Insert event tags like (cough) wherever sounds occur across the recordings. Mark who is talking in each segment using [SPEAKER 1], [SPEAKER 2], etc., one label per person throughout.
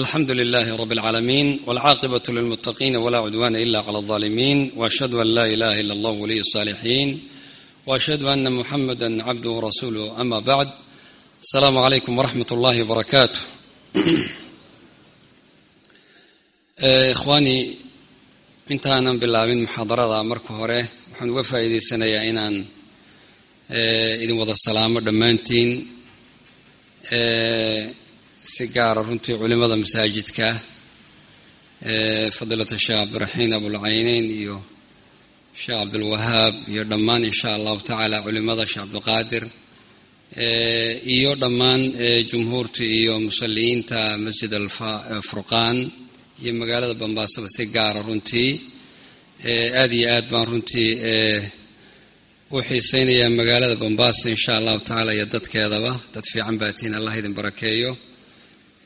[SPEAKER 1] alxamdu lilahi rab اlcaalamiin wاlcaaqibaة lilmutaqiina wla cudwana ila clى الظaalimiin washhadu an la ilaha ila اllah waliy الصaalixin washhadu ana muxamada cabduh rasuuluh ama bacd asalaamu calaykum waraxmat اllahi wbarakaatu (clears throat) ikhwaani intaanan bilaabin muxaadarada marka hore waxaan uga faa'iidaysanayaa inaan idin wada salaamo dhammaantiin si gaara runtii culimada masaajidka fadiilata sheekh cabdiraxiin abulcayneyn iyo sheekh cabdulwahaab iyo dhammaan insha allahu tacaala culimada sheekh cabdiqaadir iyo dhammaan jumhuurta iyo musaliyiinta masjid alfurqaan iyo magaalada bambaasaba si gaara runtii aada iyo aad baan runtii u xiiseynayaa magaalada bambaasa insha allahu tacaala iyo dadkeedaba. Dad fiican baatiin allah idin barakeeyo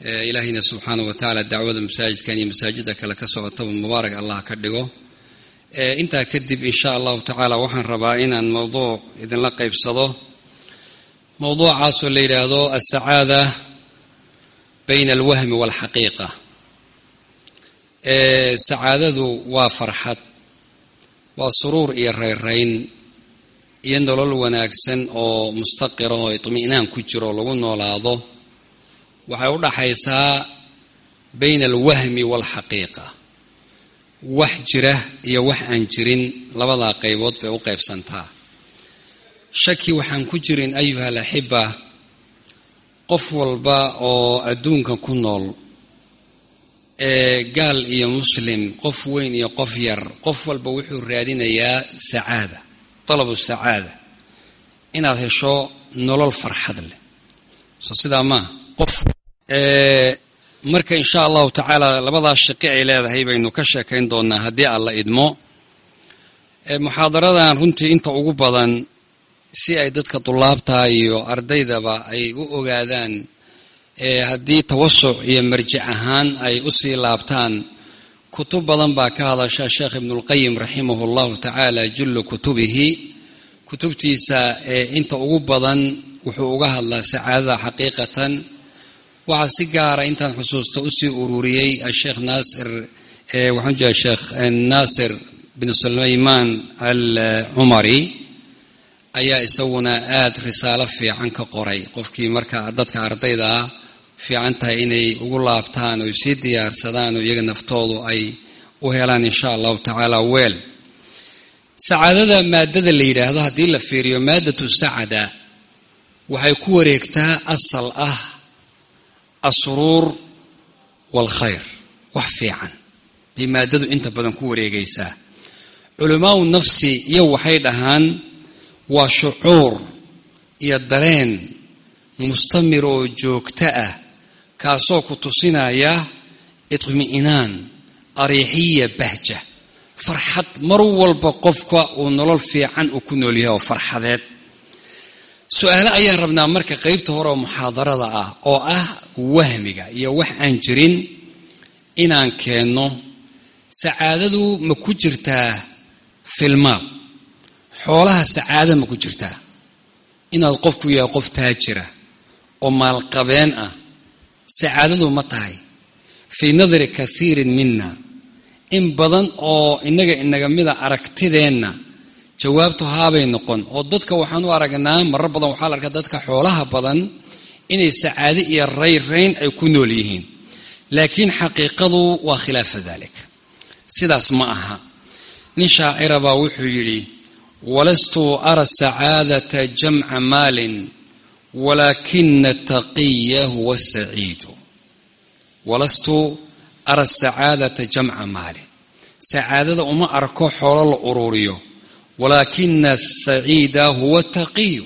[SPEAKER 1] ilaahayna subxaana wa tacaala dacwada masaajidkan iyo masaajida kale ka socotaba mubaarak allah ka dhigo. Intaa kadib insha allahu tacaala waxaan rabaa inaan mowduuc idinla qeybsado mowduucaasoo la yidhaahdo alsacaada bayna alwahmi waalxaqiiqa sacaadadu waa farxad waa suruur iyo rayrayn iyo nolol wanaagsan oo mustaqira oo itmi'naan ku jiro lagu noolaado waxay u dhaxaysaa bayna alwahmi waalxaqiiqa wax jira iyo wax aan jirin labadaa qaybood bay u qaybsantaa. Shaki waxaan ku jirin ayuha alaxiba qof walba oo adduunka ku nool ee gaal iyo muslim qof weyn iyo qof yar qof walba wuxuu raadinayaa sacaada talabu sacaada inaad hesho nolol farxad leh. Soo sidaa maaha qof marka insha allahu tacaala labadaas shaqi ay leedahay baynu ka sheekayn doonaa haddii alla idmo. Muxaadaradan runtii inta ugu badan si ay dadka dulaabta iyo ardaydaba ay u ogaadaan haddii tawasuc iyo marjic ahaan ay u sii laabtaan kutub badan baa ka hadasha sheekh ibnulqayim raximah llahu tacaala jullu kutubihi. Kutubtiisa inta ugu badan wuxuu uga hadlaa sacaadada xaqiiqatan waxaa si gaara intaan xusuusta u sii ururiyey asheekh naasir waxaan jira sheekh naasir bin sulaymaan al cumari ayaa isaguna aada risaalo fiican ka qoray. Qofkii marka dadka ardayda ah fiican tahay inay ugu laabtaan oy sii diyaarsadaan oo iyaga naftoodu ay u helaan insha allahu tacaala weel. Sacaadada maadada la yidhaahdo haddii la fiiriyo maadatu sacada waxay ku wareegtaa asal ah asruur waalkhayr wax fiican. Bay maadadu inta badan ku wareegaysaa. Culamaau nafsi iyo waxay dhahaan waa shucuur iyo dareen mustamir oo joogto ah kaasoo ku tusinaya itmi'naan ariixiya bahja. Farxad mar walba qofka uu nolol fiican uu ku nool yahay oo farxadeed su'aale ayaan rabnaa marka qeybta hore oo muxaadarada ah oo ah wahmiga iyo wax aan jirin inaan keenno sacaadadu ma ku jirtaa filmaad xoolaha sacaada ma ku jirtaa. Inaad qofku yahay qof taajira oo maalqabeen ah sacaadadu ma tahay. Fii nadari kathiirin mina in badan oo innaga inaga mida aragtideenna jawaabtu haabay noqon. Oo dadka waxaan u aragnaa marar badan waxaa la arkaa dadka xoolaha badan inay sacaade iyo rayrayn ay ku nool yihiin. Laakiin xaqiiqadu waa khilaafa dalik sidaas ma aha. Nin shaacira baa wuxuu yidhi walastu ara sacaadata jamca maalin walaakina taqiya huwa saciidu. Walastu ara sacaadata jamca maalin. Sacaadada uma arko xoolo la ururiyo walaakina saciida huwa taqiyu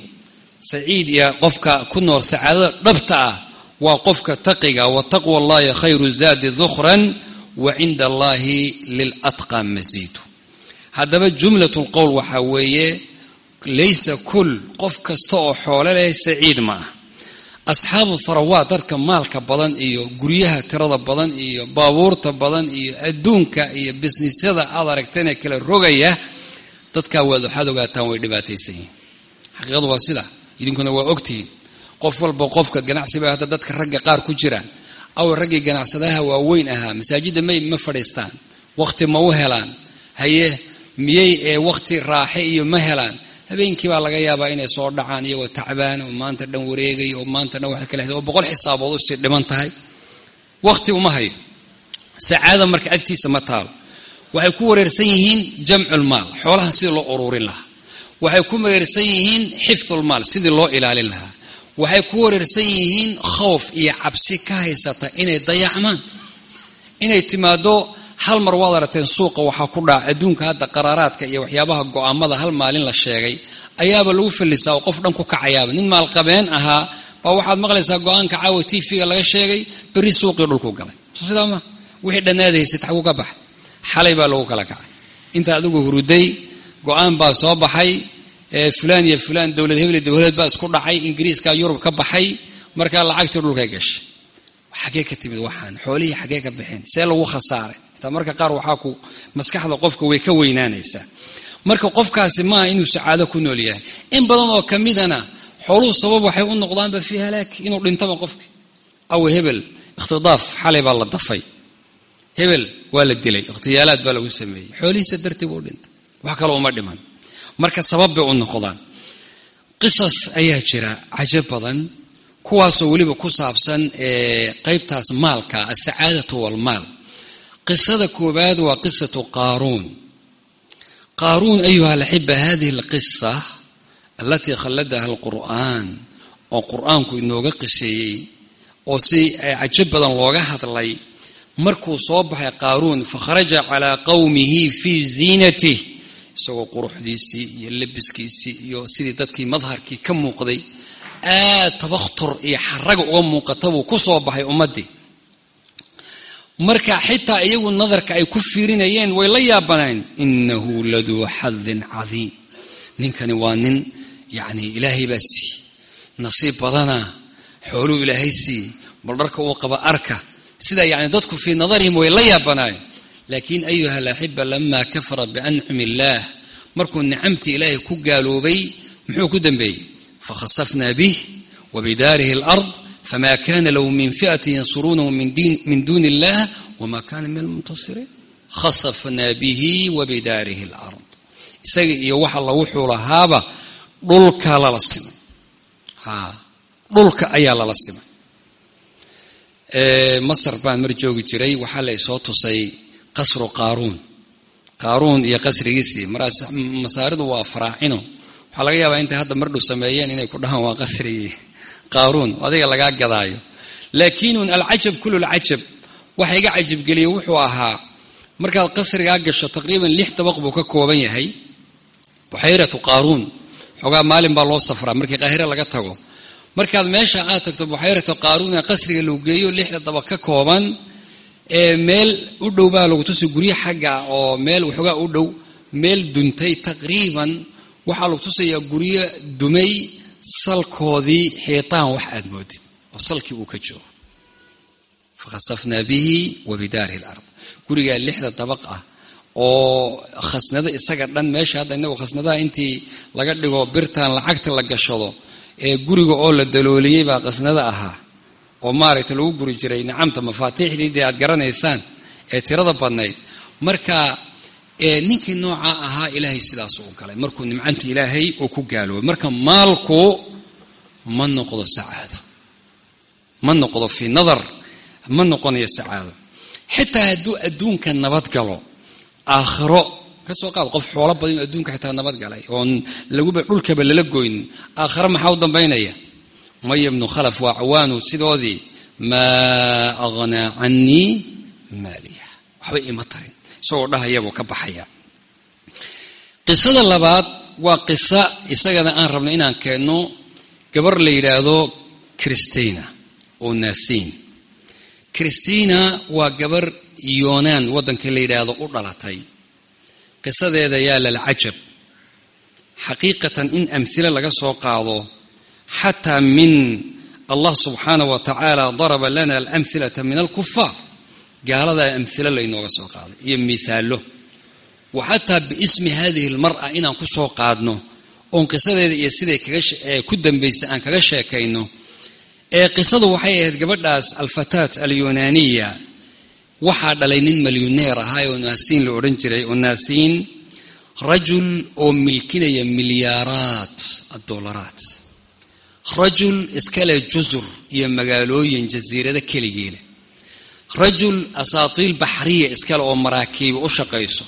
[SPEAKER 1] saciid iyo qofka ku nool sacaadada dhabta ah waa qofka taqiga wa taqwa allahi khayru zaadi dukhran wa cinda allahi lilatqa masiidu haddaba jumlat lqowl waxaa weeye laysa kul qof kasta oo xoole leh saciid ma ah asxaabu tharawaat dadka maalka badan iyo guryaha tirada badan iyo baabuurta badan iyo adduunka iyo bisnisyada aad aragtana kala rogaya dadkaa waad waxaad ogaataan way dhibaataysan yihiin. Xaqiiqadu waa sida. Idinkuna waa ogtihiin. Qof walba qofka ganacsiba hadda dadka ragga qaar ku jiraan aw raggii ganacsadaha waaweyn ahaa masaajidda may ma fadhiistaan. Wakhti ma u helaan. Haye miyey ee wakhti raaxe iyo ma helaan. Habeenkii baa laga yaabaa inay soo dhacaan iyagoo tacbaan oo maanta dhan wareegaya oo maanta dhan wax kale oo boqol xisaabood u sii dhiman tahay. Wakhti uma hayo. Sacaada marka agtiisa ma taalo waxay ku wareersan yihiin jamculmaal xoolaha sidii loo uruurin lahaa. Waxay ku wareersan yihiin xifdulmaal sidii loo ilaalin lahaa. Waxay ku wareersan yihiin khawf iyo cabsi ka haysata inay dayacmaan. Inay timaado hal mar waad arateen suuqa waxaa ku dhaca adduunka hadda qaraaraadka iyo waxyaabaha go'aamada hal maalin la sheegay ayaaba lagu fallisaa oo qof dhan ku kacayaaba. Nin maalqabeen ahaa baa waxaad maqlaysaa go'aanka caawa tv-ga laga sheegay berri suuqii dhulku galay. Sidaa ma wixii dhannaad haysad xaguu ka baxay xalay baa lagu kala kacay. Inta adigu huruday go'aan baa soo baxay fulaan iyo fulaan dowlad hebel dowlad baa isku dhacay ingiriiska yurub ka baxay markaa lacagtii dhulkay gashay. Xagee ka timid waxaan xoolihii xagee ka baxeen see lagu khasaaray taa marka qaar waxaa ku maskaxda qofka way ka weynaanaysaa marka qofkaasi maaha inuu sacaado ku nool yahay. In badan oo ka midana xooluhu sabab waxay u noqdaanba fii halaag inuu dhintaba qofki. Aw hebel ikhtidaaf xalay baa la dafay hebel waa la dilay ikhtiyaalaad baa lagu sameeyey. Xoolihiisa dartii buu dhintay. Wax kale uma dhiman. Marka sabab bay u noqdaan. Qisas ayaa jira cajab badan kuwaasoo weliba ku saabsan qaybtaas maalka asacaadatu walmaal qisada koowaad waa qisatu qaaruun. Qaaruun ayuha alaxiba hadihi alqisa alatii khalladaha alqur'aan oo qur'aanku inooga qiseeyey oo si cajab badan looga hadlay markuu soo baxay qaaruun fakharaja calaa qowmihi fii ziinatih isagoo quruxdiisii iyo labiskiisii iyo sidii dadkii madharkii ka muuqday aad tabakhtur iyo xaraga uga muuqata buu ku soo baxay ummaddii. Marka xitaa iyagu nadarka ay ku fiirinayeen way la yaabanayn inahu laduu xadin cadiim. Ninkani waa nin yacni ilaahay baa siiyey nasiib badana xooluu ilaahay siiyey bal dharka uu qaba arka sida yani dadku fii nadarihim way la yaabanaayeen laakiin ayuha alaxiba lama kafara biancumi illaah markuu nicamtii ilaahay ku gaaloobay muxuu ku dambeeyey? Fakhasafna bih wabidaarihi alard fma kana lahu min fi'ati yansuruunahu min duuni illah wma kana min almuntasiriin khasafna bihi wabidaarihi alard. Isaga iyo waxa la wuxuu lahaaba dhulka lala simay dhulka ayaa lala simay masar baan mar joogi jiray waxaa la soo tusay qasru qaaruun. Qaaruun iyo qasrigiisii masaaridu waa faraacino. Waxaa laga yaabaa intay hadda mardhow sameeyeen inay ku dhahaan waa qasrigii qaaruun. Adiga lagaa gadaayo. Laakiinun alcajab kulu lcajab waxa iga cajabgeliyey wuxuu ahaa markaad qasrigaa gasho taqriiban lix dabaq buu ka kooban yahay. Buxayratu qaaruun. Xoogaa maalin baa loo safraa. Markii qaahire laga tago markaad meesha aad tagto buxayratu qaaruun ee qasriga lagu geeyo lixda dabaq ka kooban ee meel u dhow baa lagu tusi guryo xagga oo meel waxoogaa u dhow meel duntay taqriiban waxaa lagu tusayaa guryo dumay salkoodii xiitaan wax aad moodid oo salkii uu ka joogo. Fakhasafnaa bihi wa bidaarihi alard. Gurigaa lixda dabaq ah oo khasnado isaga dhan meesha hadda inagu khasnadaha intii laga dhigo birtan lacagta la gashado ee guriga oo la dalooliyey baa khasnado ahaa oo maaragta lagu guri jiray nicamta mafaatiixdii dee aad garanaysaan ee tirada badnayd. Marka ninkii noocaa ahaa ilaahay sidaas u galay. Markuu nimcantii ilaahay uu ku gaaloobay. Marka maalku ma noqdo sacaado. Ma noqdo fii nadar. Ma noqonayo sacaado. Xitaa hadduu adduunka nabad galo aakhiro ka soo qaad qof xoolo badan adduunka xitaa nabad galay oon laguba dhulkaba lala goynin aakhiro maxaa u dambaynaya? Maya bnu khalaf waa cawaanu sidoodii maa aghnaa canii maaliya. Waxba ima tarin isagoo dhahayabuu ka baxaya. Qisada labaad waa qisa isagana aan rabno inaan keenno gabar la yidhaahdo christina oo naasiin christina waa gabar yoonaan waddanka la yidhaahdo u dhalatay qisadeeda yaa lalcajab xaqiiqatan in amhilo laga soo qaado xataa min allah subxaanah wa tacaala daraba lana alamhilata min alkufaar gaaladaa amhilo laynooga soo qaaday iyo mihaalo wa xataa biismi hadihi almar'a inaan ku soo qaadno oon qisadeeda iyo siday ku dambaysay aan kaga sheekayno ee qisadu waxay ahayd gabadhaas alfataat alyunaniya waxaa dhalay nin milyuneer ahaa oo naasiin la odhan jiray oo naasiin rajul oo milkinaya milyaaraat adolaraat rajul iskale jusur iyo magaalooyin jasiirado keligiile rajul asaatiil baxriya iskale oo maraakiiba u shaqayso.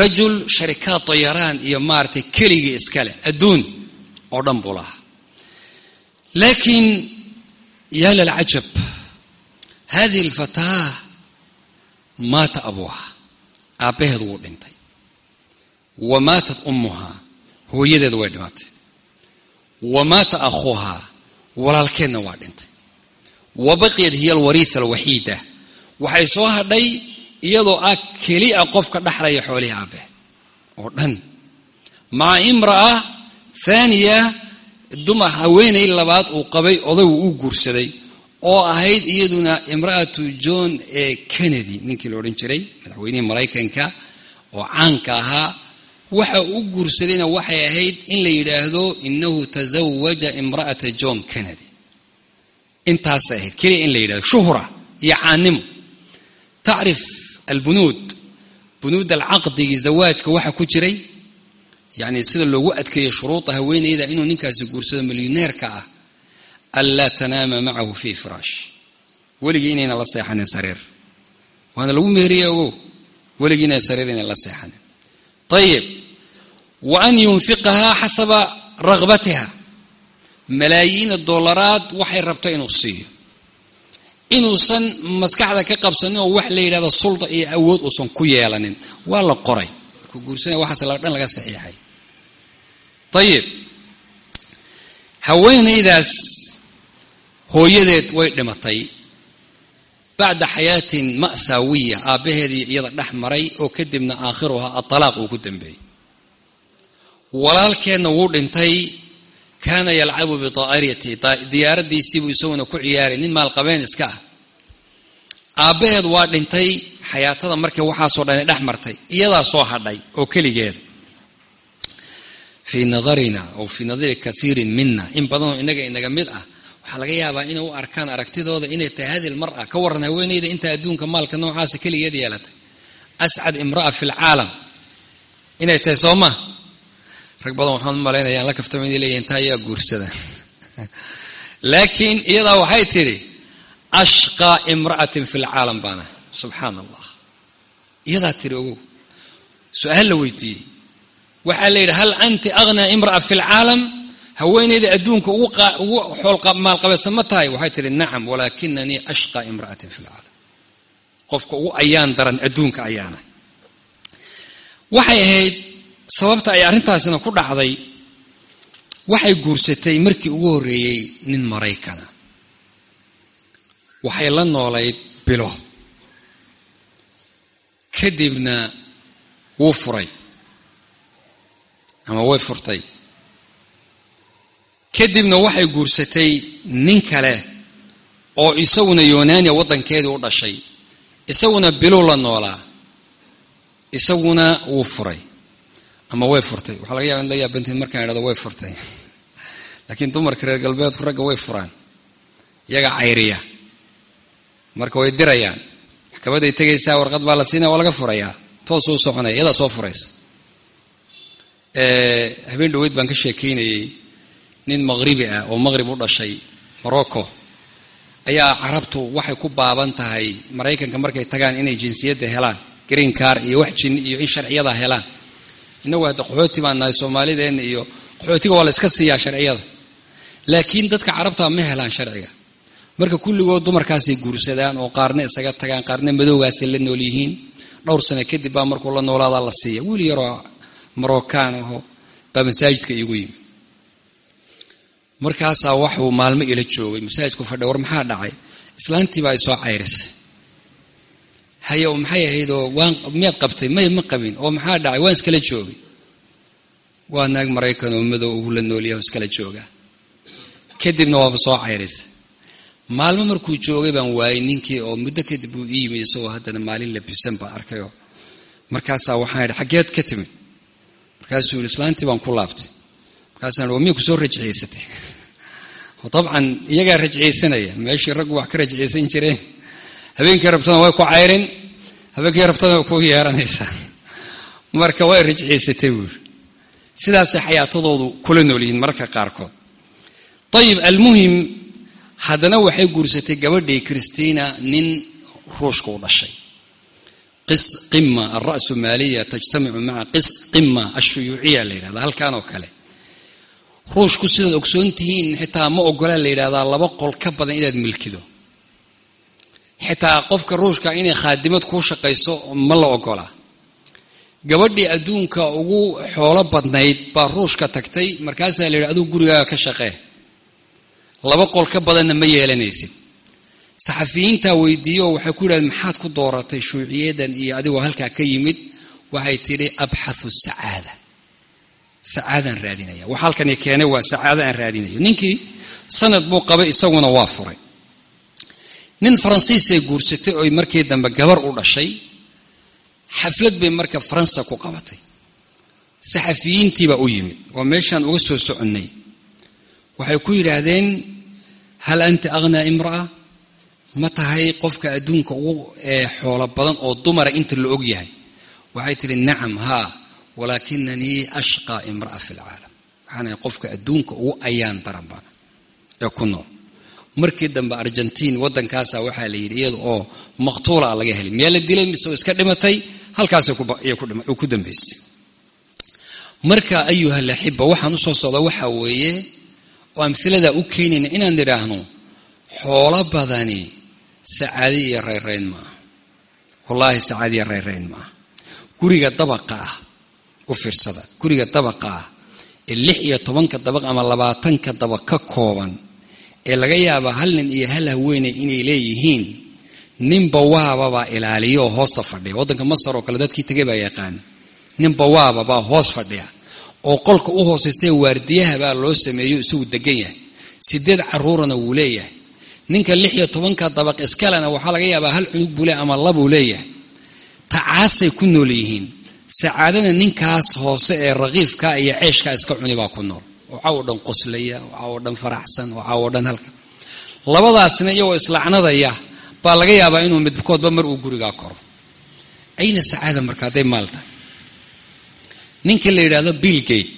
[SPEAKER 1] Rajul sharikaad dayaraan iyo maaragtay keligii iskale adduun oo dhan buu lahaa. Laakiin yaa lalcajab hadihi alfataa maata abuuha aabbaheed wuu dhintay. Wa maatat ummuhaa? Hooyadeed way dhimatay. Wa maata akhuuhaa walaalkeedna waa dhintay. Wa baqiyat hiya alwariitha alwaxiida. Waxay soo hadhay iyadoo ah keliya qofka dhaxlaya xoolihii aabbaheed oo dhan. Maca imra'a thaaniya dumar haweenay labaad uu qabay odaygu u guursaday oo ahayd iyaduna imra'atu john ee kennedy. Ninkii la odhan jiray madaxweynihii maraykanka oo caanka ahaa waxa u guursadayna waxay ahayd in la yidhaahdo inahu tazawaja imra'ata john kennedy. Intaasay ahayd. Keliya in la yidhahdo shuhra iyo caannimo. Tacrif albunuud. Bunuud alcaqdigi zawaajka waxa ku jiray yacni sida loogu adkeeyo shuruuda haweenayda inuu ninkaasi guursado milyuneerka ah anlaa tanaama macahu fii firaash weligii inayna la seexanin sariir waana lagu meeriya ogow weligii inay sariir inay la seexanin ayib wa an yunfiqahaa xasaba ragbatiha malaayiina dollaraad waxay rabto inuu siiyo inuusan maskaxda ka qabsanin oo wax la yidhahdo sulda iyo awood uusan ku yeelanin waa la qoray markuu guursanaya waxaas la dhan laga saxiixay ayib haweenaydaas hooyadeed way dhimatay. Bacda xayaatin ma'saawiya aabbaheedii iyada dhex maray oo kadibna aakhiruha atalaaq uu ku dambeeyey. Walaalkeedna wuu dhintay kaana yalcabu bidaa'irati diyaaradiisiibuu isaguna ku ciyaaray nin maalqabeen iska ah. Aabbaheed waa dhintay xayaatada markii waxaasoo dhan dhex martay iyadaa soo hadhay oo keligeeda fii nadarina aw fii nadari kaiirin mina in badanoo inaga inaga mid ah waxaa laga yaabaa inay u arkaan aragtidooda inay tahay hadi lmara ka waran haweenayda intaa adduunka maalka noocaasa keligeed yeelatay. Ascad imra'a fi lcaalam inay tahay soo ma? Rag badan waxaan u malaynaya aan la kaftama inay leeyihiin taa ayaa guursada. (laughs) Laakiin iyadaa waxay tidhi ashqaa imra'atin fi lcaalam baana. Subxaana allah iyadaa tidhi ogow su'aal la weydiiyey. Waxaa la yidhi hal anti aghnaa imra'a fi lcaalam haweenayda adduunka ugu xoolmaalqabaysan ma tahay. Waxay tihi nacam walaakinanii ashqaa imra'atin fi lcaalam qofka ugu ayaan daran adduunka ayaana. Waxay ahayd sababta ay arrintaasina ku dhacday waxay guursatay markii ugu horreeyey nin maraykana waxay la noolayd bilo. Kadibna wuu furay. Ama way furtay kadibna waxay guursatay nin kale oo isaguna yunaaniya waddankeedii u dhashay. Isaguna biluu la noolaa. Isaguna wuu furay. Ama way furtay. Waxaa laga yaba in la yaabantiin markaan idhahdo way furtay. (laughs) Laakiin dumarka reer galbeedku ragga way furaan. Iyaga cayriya. Marka way dirayaan. Maxkamaday tegaysaa warqad baa la siinaya waa laga furayaa. Toos uu soconaya iyadaa soo furaysa. Habeen dhaweyd baan ka sheekaynayey nin maqhribi ah oo maqhrib u dhashay morocco ayaa carabtu waxay ku baaban tahay maraykanka markay tagaan inay jinsiyadda helaan green car iyo wax jin iyo in sharciyada helaan. Innagu hadda qaxooti baan nahay soomaalideenna iyo qaxootiga waa la iska siiyaa sharciyada. Laakiin dadka carabta ma helaan sharciga. Marka kulligood dumarkaasay guursadaan oo qaarna isaga tagaan qaarna madowgaasay la nool yihiin. Dhowr sano kadib baa markuu la noolaadaa la siiya. Wiil yaroo marocaan aho baa masaajidka iigu yimi markaasaa waxuu maalmo ila joogay masaajidku fadhay war maxaa dhacay? Islaantii baa isoo cayrisay haye oo maxay ahayd oo waan miyaad qabtay? May ma qabin oo maxaa dhacay? Waan iskala joogay. Waa naag maraykan oo madow ugu la noolyaha iskala joogaa kadibna waaba soo cayrisay maalmo markuu joogay baan waayey ninkii oo muddo kadib uu ii yimid isagoo haddana maalin labisan baan arkayoo markaasaa waxaan idhi xaggeed ka timid. Markaasuu yidhi islaantii baan ku laabtay markaasaan wa miya ku soo rajciysatay dabcan iyagaa rajciyeysanaya meeshii raggu wax ka rajciyeysan jireen habeenkii rabtana way ku cayrin. Habeenkii rabtana way ku yeeranaysaa marka way rajciyeysatay buuri sidaasay xayaatadoodu kula nool yihiin mararka qaarkood. Ayib almuhim haddana waxay guursatay gabadhii christina nin ruushka u dhashay. Qima alra'su maaliya tajtamicu maca qima ashuyuuciya la yidhahda halkan oo kale ruushku sidaad ogsoon tihiin xitaa ma ogolaa la yidhahdaa laba qol ka badan inaad milkido. Xitaa qofka ruushka inay khaadimad kuu shaqayso ma la ogolaa gabadhii adduunka ugu xoolo badnayd baa ruushka tagtay markaasaa la yidhi aduu gurigaaga ka shaqee. Laba qol ka badanna ma yeelanaysid. Saxafiyiintaa weydiiyo waxay ku yidhahdeen maxaad ku dooratay shuuciyadan iyo adigoo halkaa ka yimid? Waxay tidhi abxathu sacaada sacaadaan raadinaya. Wax halkani keenay waa sacaado aan raadinayo ninkii sanad buu qabay isaguna waa furay. Nin faransiisay guursatay oy markii dambe gabar u dhashay xaflad bay marka faransa ku qabatay. Saxafiyiintiibaa u yimid. Waa meeshaan uga soo soconnay. Waxay ku yidhaahdeen hal anta akhnaa imra'a? Ma tahay qofka adduunka ugu xoolo badan oo dumara inta la og yahay? Waxay tidhi nacam haa walaakinanii ashqaa imra'a fi lcaalam waxaanahay qofka adduunka ugu ayaan daran badan ee ku nool. Markii dambe argentiin waddankaasa waxaa la yidhi iyada oo maqtuula laga helay miyaa la dilay mise iska dhimatay? Halkaasay ku dambaysay. Marka ayuha laxiba waxaan u soo socda waxaa weeye oo amhiladaa u keenayna inaan nidhaahno xoolo badani sacaadi iyo rayrayn maaha. Wallaahi sacaadi iyo rayrayn maaha. Guriga dabaqa ah u fiirsada. Guriga dabaqa ah ee lix iyo tobanka dabaq ama labaatanka dabaq ka kooban ee laga yaaba hal nin iyo hal haweeney inay leeyihiin nin bawaababaa ilaaliya oo hoosta fadhiya. Waddanka masar oo kale dadkii tegay baa yaqaana nin bawaaba baa hoos fadhiya. Oo qolka u hoosaysae waardiyaha baa loo sameeyo isagu degan yahay. Sideed caruurana wuu leeyahay. Ninka lix iyo tobanka dabaq iskalena waxaa laga yaabaa hal cunug buu leeyahay ama labuu leeyahay. Tacaasay ku nool yihiin sacaadada ninkaas hoose ee rakiifka iyo ceeshkaa iska cuni baa ku nool. Waxaa oo dhan qoslaya waxaa oo dhan faraxsan waxaa oo dhan halka. Labadaasna iyagoo islacnadaya baa laga yaabaa inuu midkoodba mar uu gurigaa koro. Ayna sacaada marka hadday maal tahay? Ninka la yidhaahdo bill gate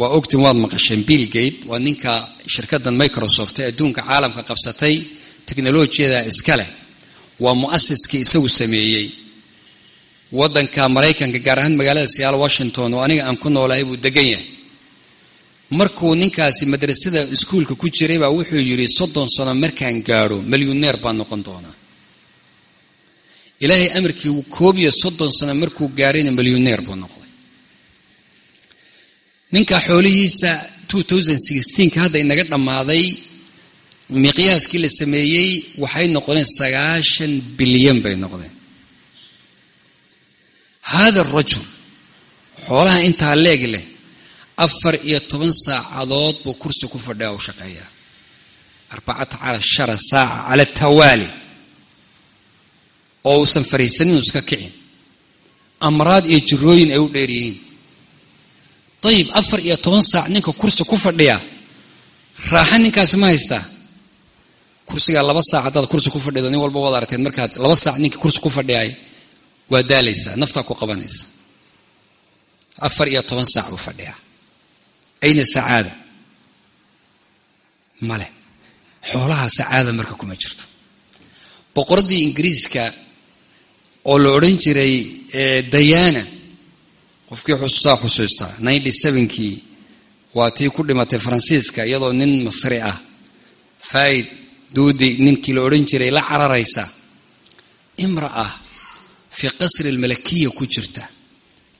[SPEAKER 1] waa ogtin waad maqasheen bill gate waa ninka shirkaddan microsoft ee adduunka caalamka qabsatay teknolojiyada iska leh. Waa mu'asiskii isagu sameeyey waddanka maraykanka gaar ahaan magaalada seattle washington oo aniga aan ku noolahay buu degan yahay. Markuu ninkaasi madrasada iskuulka ku jiray baa wuxuu yidhi soddon sano markaan gaadho milyuneer baan noqon doonaa. Ilaahay amarkii koob iyo soddon sano markuu gaarayna milyuneer buu noqday. Ninka xoolihiisa ka hadda inaga dhammaaday miqyaaskii la sameeyey waxay noqdeen sagaashan bilyan bay noqdeen hada arajul xoolaha intaa leeg leh afar iyo toban saacadood buu kursi ku fadhiya u shaqeeyaa arbacata cashara saaca cala tawaali oo uusan fariisanin iska kicin amraad iyo jirooyin ay u dheer yihiin dayib afar iyo toban saac ninka kursi ku fadhiya raaxa ninkaasi ma haystaa kursigaa laba saac haddaad kursi ku fadhido nin walba waad aragteen markaad laba saac ninka kursi ku fadhiyay waa daalaysaa naftaa ku qabanaysa. Afar iyo toban saac buu fadhiyaa. Ayna sacaada? Male xoolaha sacaada marka kuma jirto. Boqoraddii ingiriiska oo la odhan jiray dayana qofkii xusuusaa xusuustaa ninety sevenkii waa tii ku dhimatay faransiiska iyadoo nin masri ah faid duudi ninkii la odhan jiray la cararaysa. Imra'a fii qasri almalakiya ku jirta.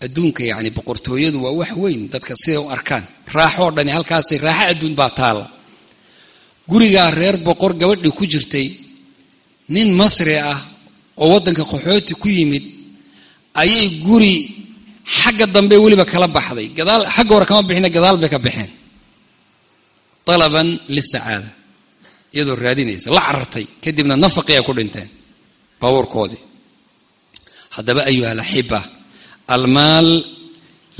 [SPEAKER 1] Adduunka yacni boqortooyadu waa wax weyn dadka siday u arkaan. Raaxoo dhani halkaasay raaxo adduun baa taala. Gurigaa reer boqor gabadhii ku jirtay nin masri ah oo waddanka qaxooti ku yimid ayay guri xagga dambe weliba kala baxday. Gadaal xagga hore kama bixina gadaal bay ka baxeen talaban lisacaada iyadoo raadinaysa la carartay kadibna nafaqi ay ku dhinteen baabuurkoodii haddaba ayuha alaxiba. Almaal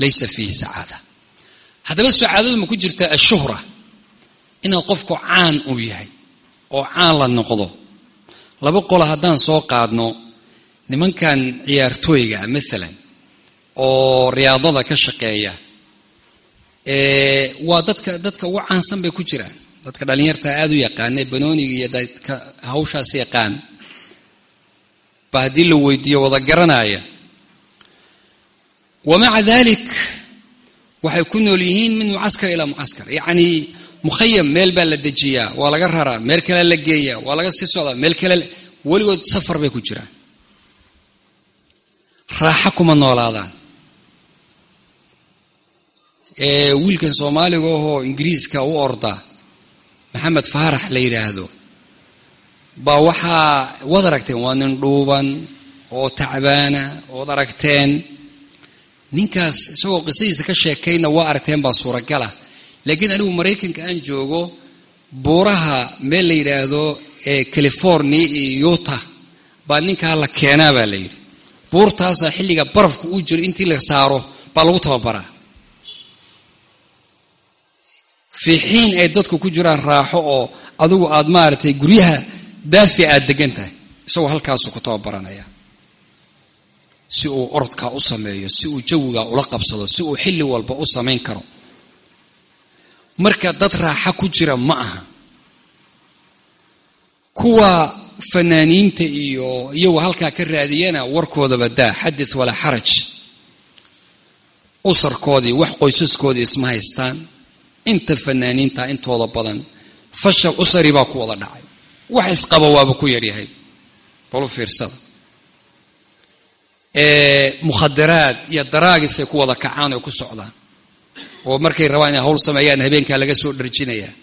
[SPEAKER 1] laysa fiihi sacaada. Haddaba sacaadadu ma ku jirta ashuhra inaa qofku caan uu yahay oo caan la noqdo. Laba qola haddaan soo qaadno nimankan ciyaartooyga ah maalan oo riyaadada ka shaqeeya waa dadka dadka ugu caansan bay ku jiraan. Dadka dhallinyarta aada u yaqaana banooniga iyo dadka hawshaas yaqaan ba haddii la weydiiyo wada garanaya wamaca dalik waxay ku nool yihiin min mucaskar ilaa mucaskar. Yacni mukhayam meel baa la dejiyaa waa laga raraa meel kale la geeyaa waa laga sii socdaa meel kale weligood safar bay ku jiraan. Raaxo kuma noolaadaan. Wiilkan soomaaliga ahoo ingiriiska u orda maxamed faarax la yidhaahdo baa waxaa waad aragteen waa nin dhuuban oo tacbaana ood aragteen. Ninkaas isagoo qisadiisa ka sheekayna waa aragteen baa suuragala. Laakiin anigu maraykanka aan joogo buuraha meel la yidhaahdo california iyo yuta baa ninkaa la keenaa baa la yidhi. Buurtaasaa xilliga barafku uu jiro intii la saaro baa lagu tababaraa. Fii xiin ay dadku ku jiraan raaxo oo adigu aad maaragtay guryaha daafi aad degan tahay isagoo halkaasuu ku tababaranaya si uu orodkaa u sameeyo si uu jawigaa ula qabsado si uu xilli walba u samayn karo. Marka dad raaxa ku jira ma aha. Kuwa fanaaniinta iyo iyagu halkaa ka raadiyana warkoodaba daa xadith walaa xaraj. Usarkoodii wax qoysaskoodii isma haystaan. Inta fanaaniinta intooda badan fashal usari baa ku wada dhacay wax isqaba waaba ku yaryahay balu fiirsada mukhadaraad iyo daraagisay ku wada kacaan oo ku socdaan. Oo markay rabaan inay hawl sameeyaan habeenkaa laga soo dharjinayaa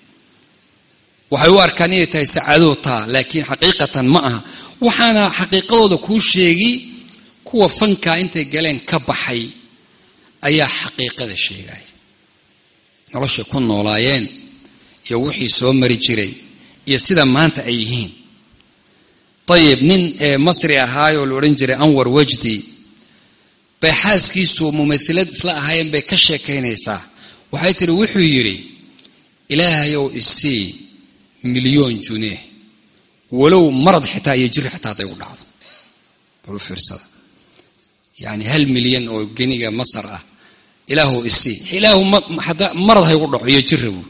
[SPEAKER 1] waxay u arkaan inay tahay sacaadoo taa laakiin xaqiiqatan ma aha. Waxaana xaqiiqadooda kuu sheegi kuwa fankaa intay galeen ka baxay ayaa xaqiiqada sheegaya noloshay ku noolaayeen iyo wixii soo mari jiray iyo sida maanta ay yihiin. Ayib nin masri ahaayoo la odhan jiray anwar wajdi bay xaaskiisu mumailad isla ahaayeen bay ka sheekaynaysaa. Waxay tihi wuxuu yidhi ilaahayow isii milyoon junee walow marad xitaa iyo jiri xitaa hadday u dhacdo. Fiirsada. Yani hal milyan oo geniga masar ah ilaahu isii ilaahu marad haygu dhaco iyo jirabu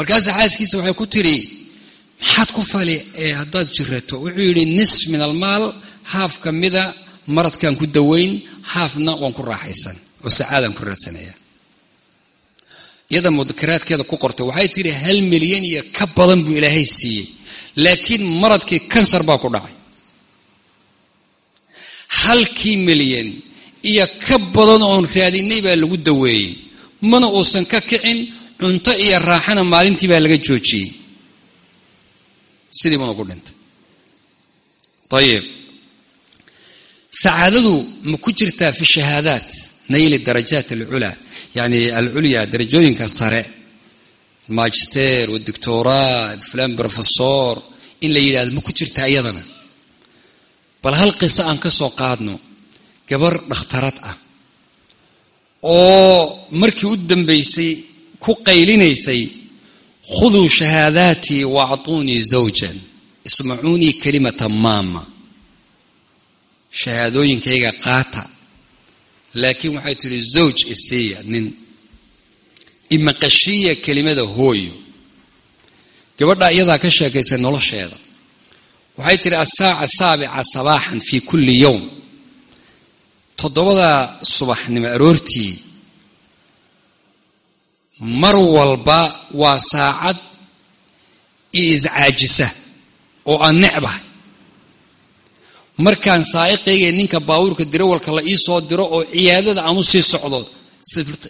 [SPEAKER 1] markaasa xaaskiisa waxay ku tidhi maxaad ku fali ee haddaad jirato? Wuxuu yidhi nisf min almaal haaf ka mida maradkaan ku dawayn haafna waan ku raaxaysan oo sacaadaan ku raadsanaya. Iyada mudakaraadkeeda ku qortay waxay tidhi hal milyan iyo ka badan buu ilaahay siiyey laakiin maradkii kansar baa ku dhacay. Halkii milyan iyo ka badan oon raadinay baa lagu daweeyey mana uusan ka kicin cunto iyo raaxana maalintii baa laga joojiyey. Sidii buna ku dhintay. Ayib sacaadadu ma ku jirtaa fi shahaadaat nayli darajaat alculaa yani alculya darajooyinka sare. Magister wadoctoraa fulan brofesor in la yidhahdo ma ku jirtaa iyadana? Bal hal qiso aan ka soo qaadno gabar dhakhtarad ah. Oo markii u dambaysay ku qaylinaysay khuduu shahaadaatii waacطuunii zawjan. Ismacuunii kalimata maama shahaadooyinkayga qaata. Laakiin waxay tidhi zawj isiiya nin. Imaqashiya kelimada hooyo. Gabadha iyadaa ka sheekaysay nolosheeda. Waxay tidhi asaaca saabica sabaaxan fii kulli yowm. Toddobada subaxnimo aroortii mar walba waa saacad i iscaajisa oo aan necbahay markaan saa'iqayga ninka baabuurka dirawalka la ii soo diro oo ciyaadada aan u sii socdo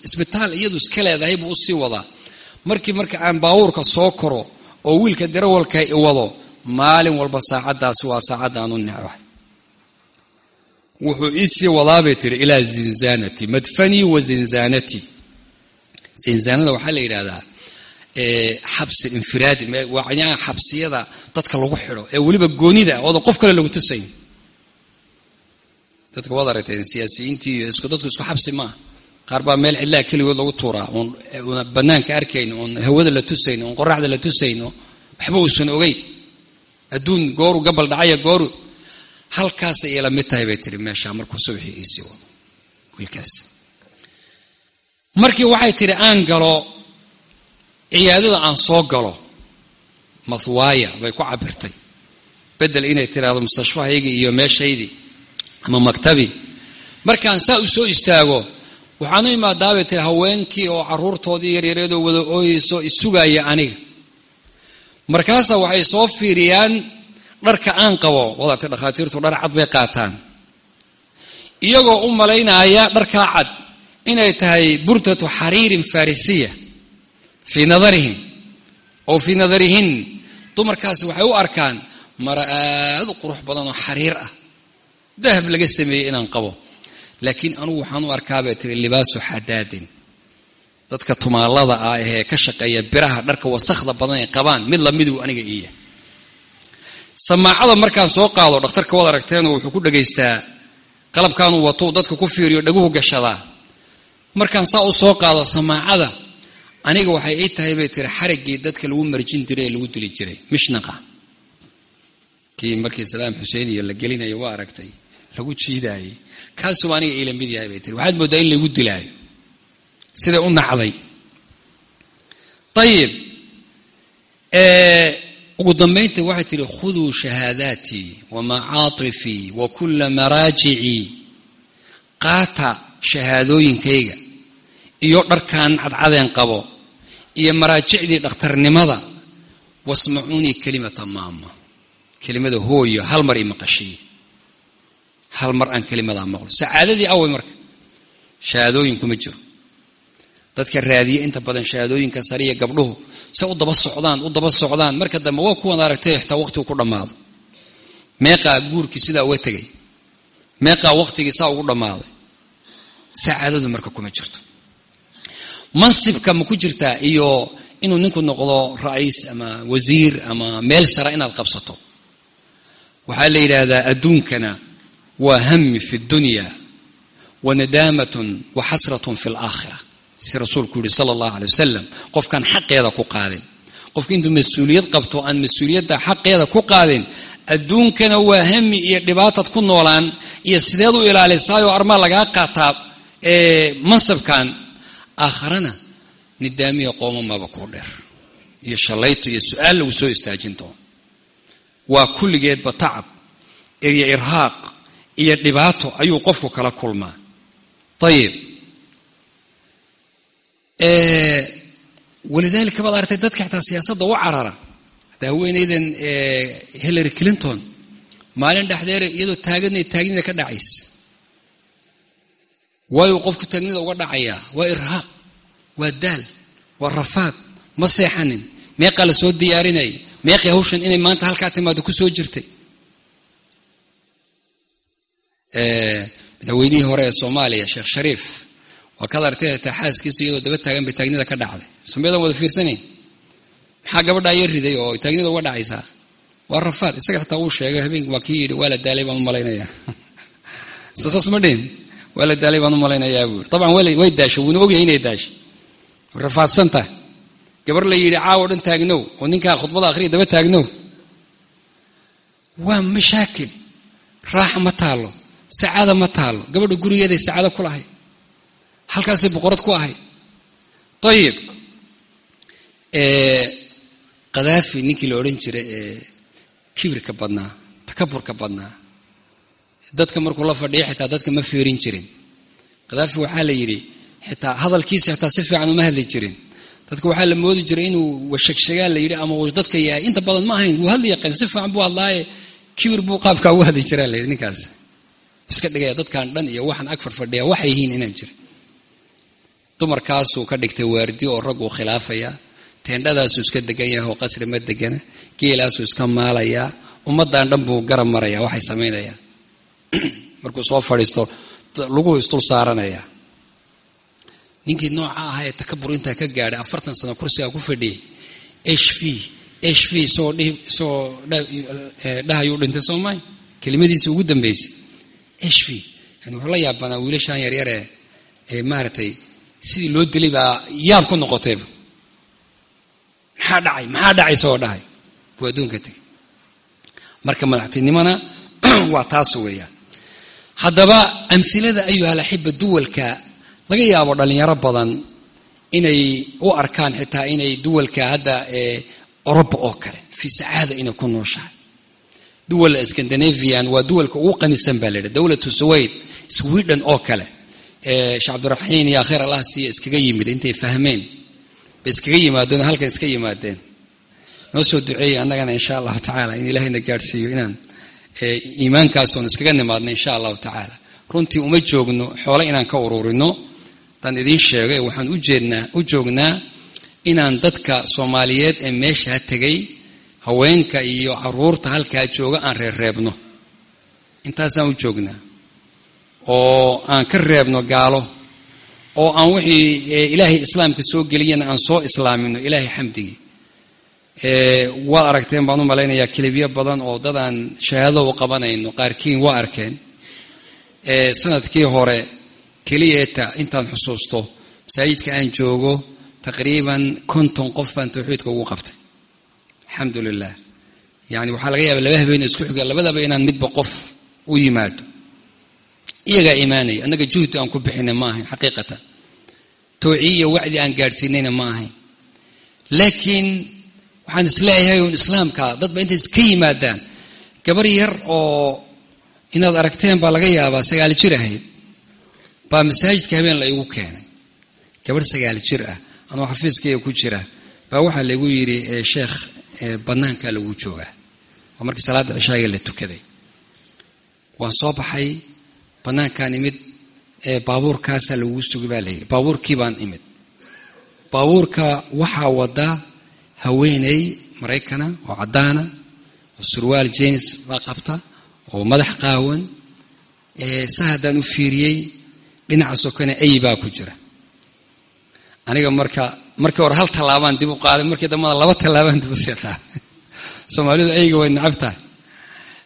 [SPEAKER 1] isbitaal iyadu iska leedahay buu u sii wadaa. Markii marka aan baabuurka soo koro oo wiilka dirawalka i wado maalin walba saacaddaasi waa saacadda aan u necbahay wuxuu iisii wadaabay tiri ilaa zinzaanati madfanii wa zinzaanatii zinzaanada waxaa la yidhahdaa xabsi infiraadi waa xabsiyada dadka lagu xidho ee weliba goonida oodan qof kale lagu tusayn. Dadka waad aragteen siyaasiyiintii iyo isku dadku isku xabsi maaha qaar baa meel cidlaa keligood lagu tuuraa oon bannaanka arkayn oon hawada la tusayn oon qoraxda la tusayno waxba uusan ogeyn. Adduun gooru gabal dhacaya gooru. Halkaasay ila mid tahay bay tihi meeshaa markuu subxii iisii wado. Wiilkaas markii waxay tidhi aan galo ciyaadada aan soo galo mathwaaya bay ku cabirtay. Bedel inay tiraahdo mustashfahaygii iyo meeshaydii ama maktabi markaan saa u soo istaago waxaan u imaadaabay tiri haweenkii oo caruurtoodii yaryareedoo wada ooyeyso isugaya aniga. Markaasa waxay soo fiiriyaan dharka aan qabo wadarta dhakhaatiirtu dhar cad bay qaataan. Iyagoo u malaynaya dharkaa cad inay tahay burtatu xariirin farisiya fii nadarihim oo fii nadarihin. Dumarkaasi waxay u arkaan mara aad u qurux badan oo xariir ah. Dahab laga sameeyey inaan qabo. Laakiin anugu waxaan u arkaabay tiri libaasu xadaadin. Dadka tumaalada ah ee ka shaqeeya biraha dharka wasakhda badan ay qabaan mid lamiduu aniga iya samaacada markaan soo qaado dhakhtarka waad aragteenoo wuxuu ku dhegaystaa qalabkaanuu watou dadka ku fiiriyo dhaguhu gashadaa markaan saa u soo qaado samaacada aniga waxay ii tahay bay tiri xariggii dadka lagu marjin jiray ee lagu dili jiray mishnaqa. Kii markii salaam xuseen iyo la gelinayo waa aragtay lagu jiidaayey. Kaasuu aniga iila mid yahay bay tiri waxaad mooddaa in laygu dilaayo? Siday u nacday. Ayib ugu dambayntii waxay tihi khuduu shahaadaatii wa macaatifii wa kulla maraajicii qaata shahaadooyinkayga iyo dharkaan cadcadeen qabo iyo maraajicdii dhakhtarnimada wasmacuunii kelimata maama kelimada hooyo hal mar i maqashiye hal mar aan kelimadaa maqlo. Sacaadadii awey marka. Shahaadooyinkuma jiro. Dadka raadiye inta badan shahaadooyinka sariya gabdhuhu se u daba socdaan u daba socdaan marka dambe waa kuwan aragtay xitaa waqtigu ku dhammaado. Meeqaa guurkii sidaa uga tegay. Meeqaa waqtigii saa ugu dhammaaday sacaadadu marka kuma jirto. Mansibka ma ku jirtaa iyo inuu ninku noqdo ra'iis ama wasiir ama meel sara inaad qabsato. Waxaa la yidhaahdaa adduunkana waa hami fi dunya wa nadaamatun wa xasratun fi alaakhira si rasuulku yihi sala allahu alay wasalam qofkaan xaqeeda ku qaadin. Qofka intuu mas'uuliyad qabto aan mas'uuliyadda xaqeeda ku qaadin adduunkana waa hami iyo dhibaatad ku noolaan iyo sideed u ilaalisaayoo armaa lagaa qaataa mansabkan aakharana nidaamiya qoomamaba kuu dheer. Iyo shallayto iyo su'aal lagu soo istaajin doono waa kulligeedba tacab iyo irhaaq iyo dhibaato ayuu qofku kala kulmaa. Ayib walidaalika baad aragtay dadka xitaa siyaasadda u carara hadda haweenaydan hillary clinton maalin dhexdeera iyadoo taaganay taagnida ka dhacaysa waayuu qofku taagnida uga dhacayaa waa irhaaq waa daal waa rafaad. Ma seexanin meeqaa la soo diyaarinaya meeqii hawshan inay maanta halkaa timaado ku soo jirtay. Madaxweynihii hore ee soomaaliya sheekh shariif waa kaad aragtay xitaa xaaskiisa iyadoo daba taagan bay taagnida ka dhacday. Sumeedan wada fiirsanayn maxaa gabadhaa yar riday oo taagnida uga dhacaysaa? Waa rafaad isaga xitaa uu sheegay habeenki waa kii yidhi waa la daalay baan u malaynayaa (laughs) sasaas ma dhihin waa la daalay baan u malaynayaa buuri dabcan way daashay wuuna ogyahay inay daashay. Rafaadsantaha gabar la yidhi caawo dhan taagnow. Oo ninkaa khudbada akhriya daba taagnow. Waa mashaakil. Raaxa ma taalo sacaada ma taalo gabadha gurigeeday sacaado ku lahay. Halkaasay boqorad ku ahay. Ayib khadaafi ninkii la odhan jiray ee kibirka badnaa takaburka badnaa dadka markuu la fadhiya xitaa dadka ma feerin jirin. Khadaafi waxaa la yidhi xitaa hadalkiisa xitaa si fiican uma hadli jirin. Dadka waxaa la moodi jiray inuu washegshegaa la yidhi ama uu dadka yahay inta badan ma ahayn wuu hadli yaqaan si fiican buu hadlaaye kibir buu qaabkaa ugu hadli jiraa la yidhi ninkaas. Iska dhigaya dadkan dhan iyo waxaan ag farfadhiya waxay yihiin inaan jirin. Dumarkaasuu ka dhigtay waardiyo oo ragguu khilaafaya teendhadaasuu iska degan yahay oo qasri ma degana geelaasuu iska maalayaa ummaddan dhan buu garab marayaa waxay samaynayaa (clears throat) markuu soo fadhiisto laguhu isdul saaranayaa. Ninkii nooca ahaa ee takabur intaa ka gaadhay afartan sano kursigaa ku fadhiyay hv hv isagoo isagoo dhahayuu dhintay soomaalia kelimadiisii ugu dambaysay hv yani wuxuu la yaabanaa wiilashaan yaryaree maaragtay sidii loo dilay baa yaab ku noqotayba maxaa dhacay? Maxaa dhacay isagoo dhahay buu adduunka tegay marka madaxtinimona (clears throat) waa taas weeyaan haddaba amhilada ayuha alaxiba duwalka laga yaabo dhallinyaro badan inay u arkaan xitaa inay duwalka hadda oroba oo kale fii sacaada inay ku nooshahay. Duwal scandinavian waa duwalka ugu qanisan baa layidhi dowlatu suwayd sweden oo kale. Sheekh cabdiraxiin iyo khayr allah siiya iskaga yimid intay fahmeen bay iskaga yimaadeen halkan iska yimaadeen. Noo soo duceeyey annagana insha allahu tacaala in ilaahayna gaadhsiiyo inaan iimaankaasoon iskaga nimaadno insha allahu tacaala. Runtii uma joogno xoole inaan ka ururino daan idiin sheegay waxaan ujeednaa u joognaa inaan dadka soomaaliyeed ee meeshaa tegay haweenka iyo carruurta halkaa jooga aan reerreebno intaasaan u joognaa. Oo aan ka reebno gaalo. Oo aan wixii ilaahay islaamka soo geliyana aan soo islaamino ilaahay xamdigii waad aragteen baan u malaynayaa kilibyo badan oo dad aan shahaado u qabanayno qaarkiin waa arkeen. Sanadkii hore keliyeeta intaan xusuusto masaajidka aan joogo taqriiban konton qof baan tawxiidka ugu qabtay. Alxamdu lilah yani waxaa laga yaaba laba habeen isku xiga labadaba inaan midba qof u yimaado. Iyagaa imaanaya annaga juhdi aan ku bixinay ma ahayn xaqiiqatan. Towciye iyo wacdi aan gaadhsiinayna ma ahayn. Laakiin waxaan is leeyahay un islaamka. Dadba intay iska yimaadaan. Gabar yar oo inaad aragteen baa laga yaabaa sagaal jir ahayd. Baa masaajidka habeen la igu keenay. Gabarh sagaal jir ah anoo xafiiskayga ku jira. Baa waxaa laygu yidhi sheekh banaankaa lagu joogaa waa markii salaadda cishaaga la tukaday. Waan soo baxay banaankaan imid baabuurkaasaa lagu sugi baa layidhi baabuurkii baan imid. Baabuurka waxaa wada haweeney maraykana oo caddaana oo surwaal jenis baa qabta oo madax qaawan. Sa haddaan u fiiriyey dhinaca sokone ay baa ku jira. Aniga marka markii hore hal tallaabaan dib u qaaday markii dambana laba tallaabaan dib u sii qaaday (laughs) soomaalidu ayga way nacab tahay.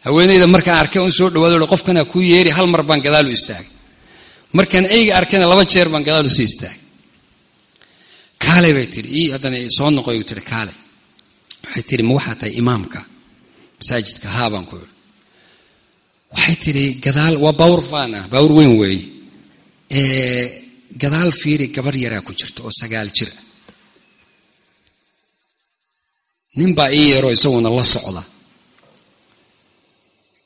[SPEAKER 1] Haweeneyda markaan arkay un soo dhawaado qofkana kuu yeeri hal mar baan gadaal u istaagay. Markaan ayga arkayna laba jeer baan gadaal u sii istaagay kaalay bay tihi ii haddana soo noqoy u tihi kaalay waxay tihi ma waxaa tahay imaamka? Masaajidka haa baan ku idhi waxay tihi gadaal waa baawur faan baawur weyn weeye gadaal fiiri gabar yaraa ku jirta oo sagaal jir ah. Nin baa ii yeeroo isaguna la socda.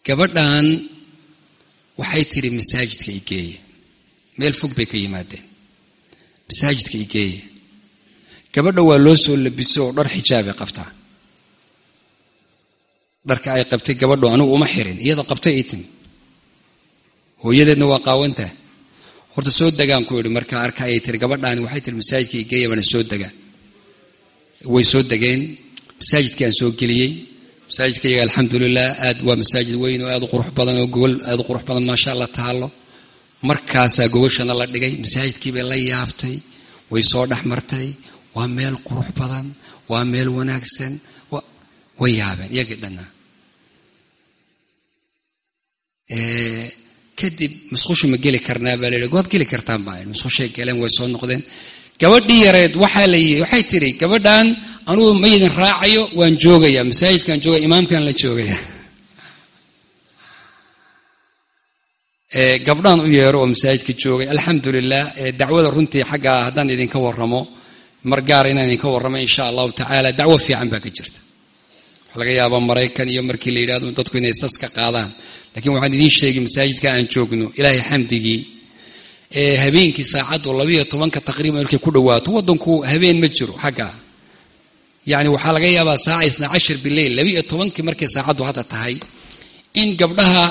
[SPEAKER 1] Gabadhan waxay tidhi masaajidka igeeye meel fog bay ka yimaadeen. Masaajidka igeeye gabadha waa loo soo labiso oo dhar xijaabay qabtaa dharka ay qabtay gabadho anigu uma xirin iyadoo qabtay ii timi. Hooyadeedna waa qaawantaa horta soo degaan ku idhi markaa arka ayay tiri gabadhaani waxay tiri masaajidka igeeya bana soo degaan way soo degeen masaajidkii aan soo geliyey. Masaajidka iyaga alxamdulilah aad waa masaajid weyn oo aad u qurux badan oo gogol aad u qurux badan maasha allah taalo markaasaa gogashana la dhigay. Masaajidkiibay la yaabtay. Way soo dhex martay waa meel qurux badan waa meel wanaagsan way yaabeen iyagii dhanna. Kadib musqushu ma geli karnaa baa layihi waad geli kartaan baa musqushay galeen way soo noqdeen. Gabadhii yareed waxaa la waxay tidhi gabadhan anugu ma idin raacayo waan joogaya masaajidkaan joogaya imaamkaan la joogaya (laughs) gabdhaan u yeero oo masaajidka joogay alxamdulilah dacwada runtii xaggaa haddaan idinka waramo mar gaara inaan idinka warramo insha allahu tacaala dacwo fiican baa ka jirta. Waxaa laga yaabaa maraykan iyo markii la yidhahdo dadku inay sas ka qaadaan. Lakiin waxaan idiin sheegay masaajidka aan joogno ilaahay xamdigii habeenkii saacaddu labayo tobanka taqriiban markay ku dhawaato wadanku habeen ma jiro xagga. Yani waxaa laga yaabaa saaca isna cashir bileyl labiiyo tobankii markay saacaddu hadda tahay in gabdhaha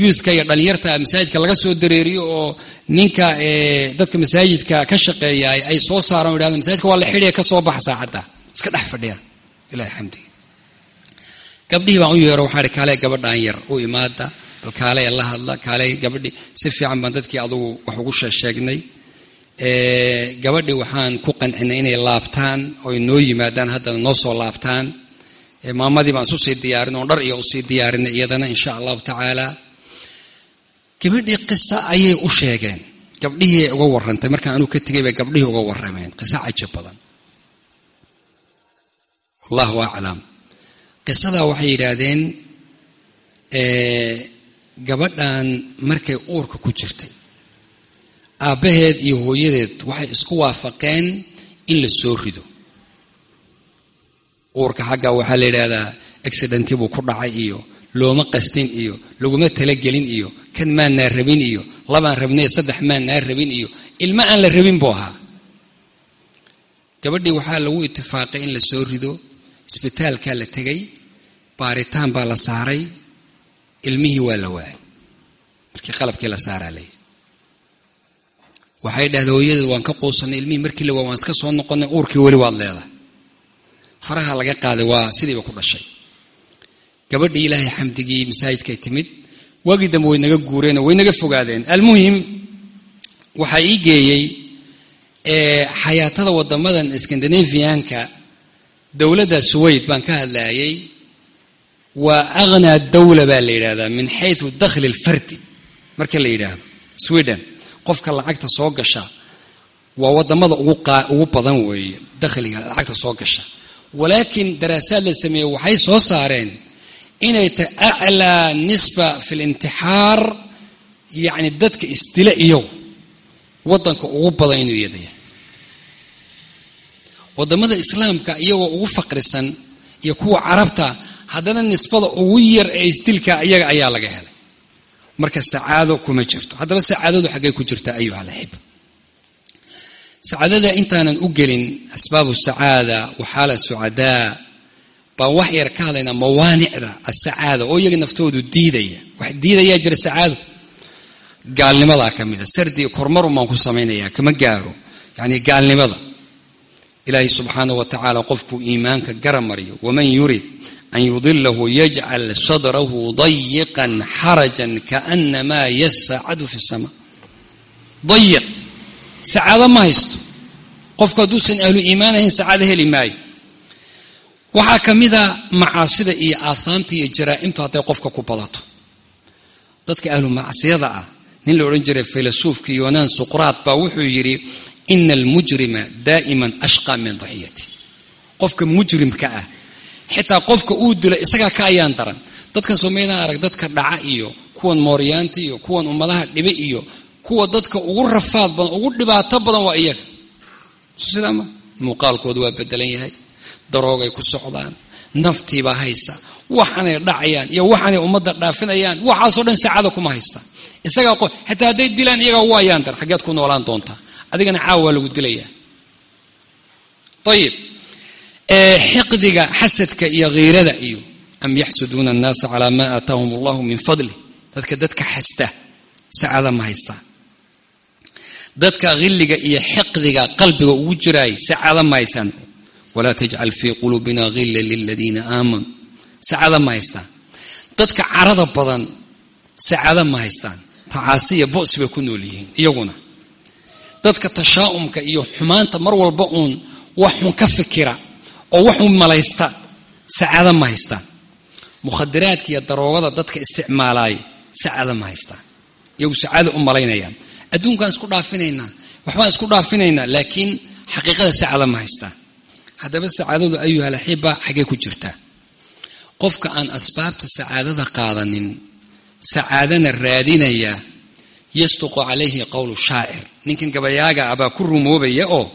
[SPEAKER 1] yuuska iyo dhalinyarta masaajidka laga soo dareeriyo oo ninka dadka masaajidka ka shaqeeya ay soo saaraan o masaajidka waa la xidhiya ka soo baxa saacadda. Iska dhex fadhiya. Ilahay xamdigii gabdhihii baan u yeero waxaa hi kaaley gabadhaan yar u imaada bal kaaley la hadla kaaley gabadhi si fiican baan dadkii adugu wax ugu sheegnay. Gabadhii waxaan ku qancinay inay laabtaan oy noo yimaadaan haddana noo soo laabtaan. Maamadii baan isu sii diyaarin oon dhar iyo u sii diyaarinay iyadana insha allahu tacaala gabadhii qisa ayay u sheegeen. Gabdhihii uga warrantay. Markaan anuu ka tegay bay gabdhihii uga warrameen. Qiso cajab badan. Wallahu aclam. Qisadaa waxay yidhaahdeen gabadhan markay uurka ku jirtay. Aabbaheed iyo hooyadeed waxay isku waafaqeen in la soo rido. Uurka xagga waxaa la yidhaahdaa accidenti buu ku dhacay iyo looma qastin iyo laguma talagelin iyo kan maannaa rabin iyo labaan rabnay saddex maannaa rabin iyo ilmo aan la rabin buu ahaa. Gabadhii waxaa lagu itifaaqay in la soo rido isbitaalkaa la tegay baaritaan baa la saaray ilmihii waa la waayay. Markii qalabkii la saaraa layidhi waxay dhahday hooyadeed waan ka quusanay ilmihii markii la waay waan iska soo noqonay uurkii weli waad leedahay. Faraha laga qaaday waa sidiiba ku dhashay. Gabadhii ilaahay xamdigii masaajidkay timid waagii dambe naga guureenoo way naga fogaadeen. Almuhim waxaa ii geeyey xayaatada wadamadan skandinafianka dowladda suwayd baan ka hadlayay waa aghnaa dawla baa la yidhahdaa min xayu dakhli alfardi. Marka la yidhaahdo sweden qofka lacagta soo gasha waa waddamada ugu badan weeye dakhliga lacagta soo gasha. Walaakiin daraasaad la sameeyey waxay soo saareen inay tahay aclaa nisba fi lintixaar yacni dadka isdila iyagu waddanka ugu badan inuu yadaya waddamada islaamka iyagoo ugu faqrisan iyo kuwa carabta haddana nisbada ugu yar ee isdilka iyaga ayaa laga helay. Marka sacaado kuma jirto. Haddaba sacaadadu xaggay ku jirta ayuha alaxib sacaadada intaanan u gelin asbaabu sacaada waxaala sucadaa baan wax yar ka hadlaynaa mawaanicda asacaada oo iyaga naftoodu diidaya. Wax diidayaa jira sacaado gaalnimadaa ka mida. Sardi kormarun baan ku samaynayaa kama gaaro. Yani gaalnimada. Ilaahay subxaanah wa tacaala qofkuu iimaanka gara mariyo waman yurid an yudilahu yajcal sadrahu dayiqan xarajan kaanamaa yasacadu fi sama. Dayiq. Sacaado ma haysto. Qofku hadduusan ahlu iimaan ahayn sacaado heli maayo waxaa ka mida macaasida iyo aathaamta iyo jaraa'imtu hadday qofka ku badato dadka ahlu macsiyada ah nin la odhan jiray filasuufkii yonaan suqraat baa wuxuu yidhi ina almujrima daa'iman ashqa min daxiyati qofka mujrimka ah xitaa qofka uu dilo isagaa ka ayaan daran. Dadkan somaydaan arag dadka dhaca iyo kuwan mooryaanta iyo kuwan ummadaha dhibe iyo kuwa dadka ugu rafaad badan ugu dhibaato badan waa iyaga. Sidaama muuqaalkooda waa bedelan yahay daroogay ku socdaan. Naftiibaa haysa. Waxaanay dhacayaan iyo waxaanay ummadda dhaafinayaan. Waxaasoo dhan saacada kuma haystaan isagaa qof xataa hadday dilaan iyagaa ugu ayaan dar xaggeed ku noolaan doontaa adigana caawa waa lagu dilayaa ayib xiqdiga xasadka iyo khiirada iyo am yaxsuduuna annaasa calaa maa aataahum allahu min fadli. Dadka dadka xasta sacaada ma haystaan dadka khilliga iyo xiqdiga qalbiga ugu jiraay sacaada ma haystaan walaa tajcal fii quluubina hilla liladiina aamanuu. Sacaada ma haystaan. Dadka carada badan sacaada ma haystaan. Tacaasiya bos bay ku nool yihiin iyaguna. Dadka tashaa'umka iyo xumaanta mar walba uun wax xun ka fikira oo waxun malaysta sacaado ma haystaan. Mukhadiraadka iyo daroogada dadka isticmaalaaya sacaado ma haystaan. Iyagu sacaado u malaynayaan. Adduunkaan isku dhaafinaynaa waxbaan isku dhaafinaynaa laakiin xaqiiqada sacaado ma haystaan haddaba sacaadadu ayuha alaxiba xaggee ku jirtaa qofka aan asbaabta sacaadada qaadanin sacaadana raadinaya yasduqu calayhi qowlu shaacir. Ninkan gabayaaga abaa ku rumoobaya oo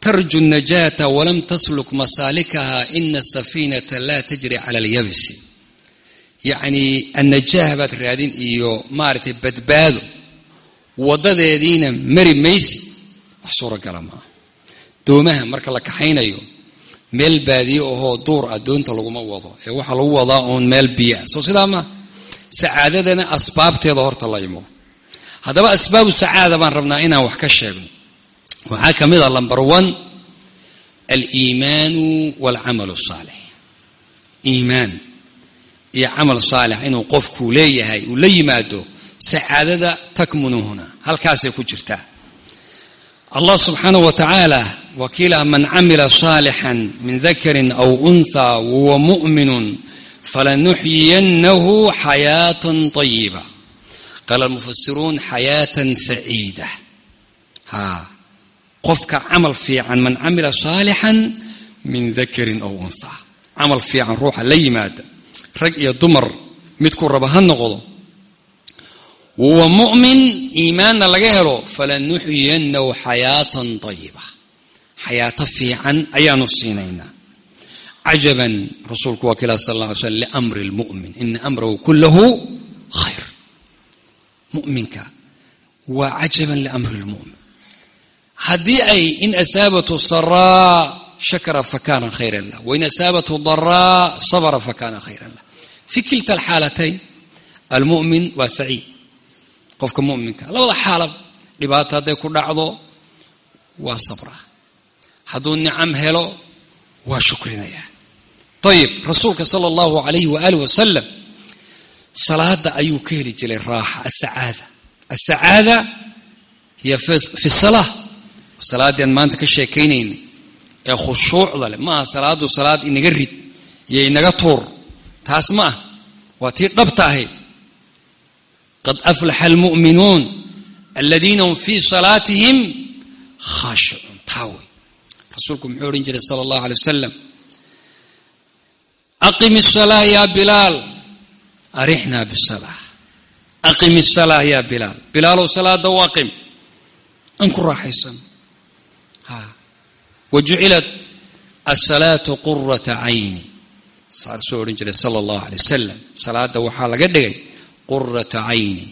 [SPEAKER 1] tarju najaata walam tasluk masaalikaha ina safiinata laa tajri cala alyabsi. Yacnii annajaah baad raadin iyo maaragtay badbaado waddadeediina mari maysi wax suuragala maaha doomaha marka la kaxaynayo meel baadiye ahoo duur ah doonta laguma wado. Ee waxaa lagu wadaa uun meel biyo ah soo sidaa maa sacaadadana asbaabteeda horta la imo. Haddaba asbaabu sacaada baan rabnaa inaan wax ka sheegno. Waxaa ka mid a number one aliimaanu walcamalu saalix. Iimaan iyo camal saalix inuu qofku leeyahay uu la yimaado sacaadada takmunu huna halkaasay ku jirtaa. Allah subxaanah wa tacaala wakiila man camila saalixan min dakarin aw untha wahuwa mu'minun falanuxyiyannahu xayaatan طayiba qaala almufasiruun xayaatan saciida ha qofka camal fiican man camila saalixan min dakarin aw unha camal fiican ruuxa la yimaada rag iyo dumar midkuu raba ha noqdo wa mu'min iimaanna laga helo falanuxyiyannahu xayaatan tayiba xayaato fiican ayaanu siinaynaa. Cajaban rasuulku waa kila sal lla ly slm liamri lmu'min ina amrahu kullahu khayr. Mu'minka waa cajaban liamri lmu'min haddii ay in asaabathu saraa shakara fakana khayran lah. Wain asaabathu daraa sabra fakana khayran lah. Fi kilta alxaalatayn almu'min waa saciid. Qofka mu'minka labada xaalab dhibaato hadday ku dhacdo waa sabra hadduu nicam helo waa shukrinaya. Ayib rasuulka sala allahu alayhi waaalih wasalam salaada ayuu ka heli jiray raaxa asacaada asacaada hiya fi salaa salaaddii aan maanta ka sheekaynaynay ee khushuucda leh. Maaha salaadu salaad inaga rid iyo inaga tuur. Taas ma ah waa tii dhabta ahayd. Qad aflaxa almu'minuun aladiina hum fii salaatihim khaashicuun taa wey rasuulku muxuu odhan jiray sala allahu alay wasalam aqim isalaa ya bilaal. Arixnaa bisalaa aqim isalaa ya bilaal. Bilaalow salaada u aqim. Aan ku raaxaysan. Ha. Wa jucilat asalaatu qurata cayni. Saa soo odhan jiray sala allahu alay wasalam salaada waxaa laga dhigay qurata cayni.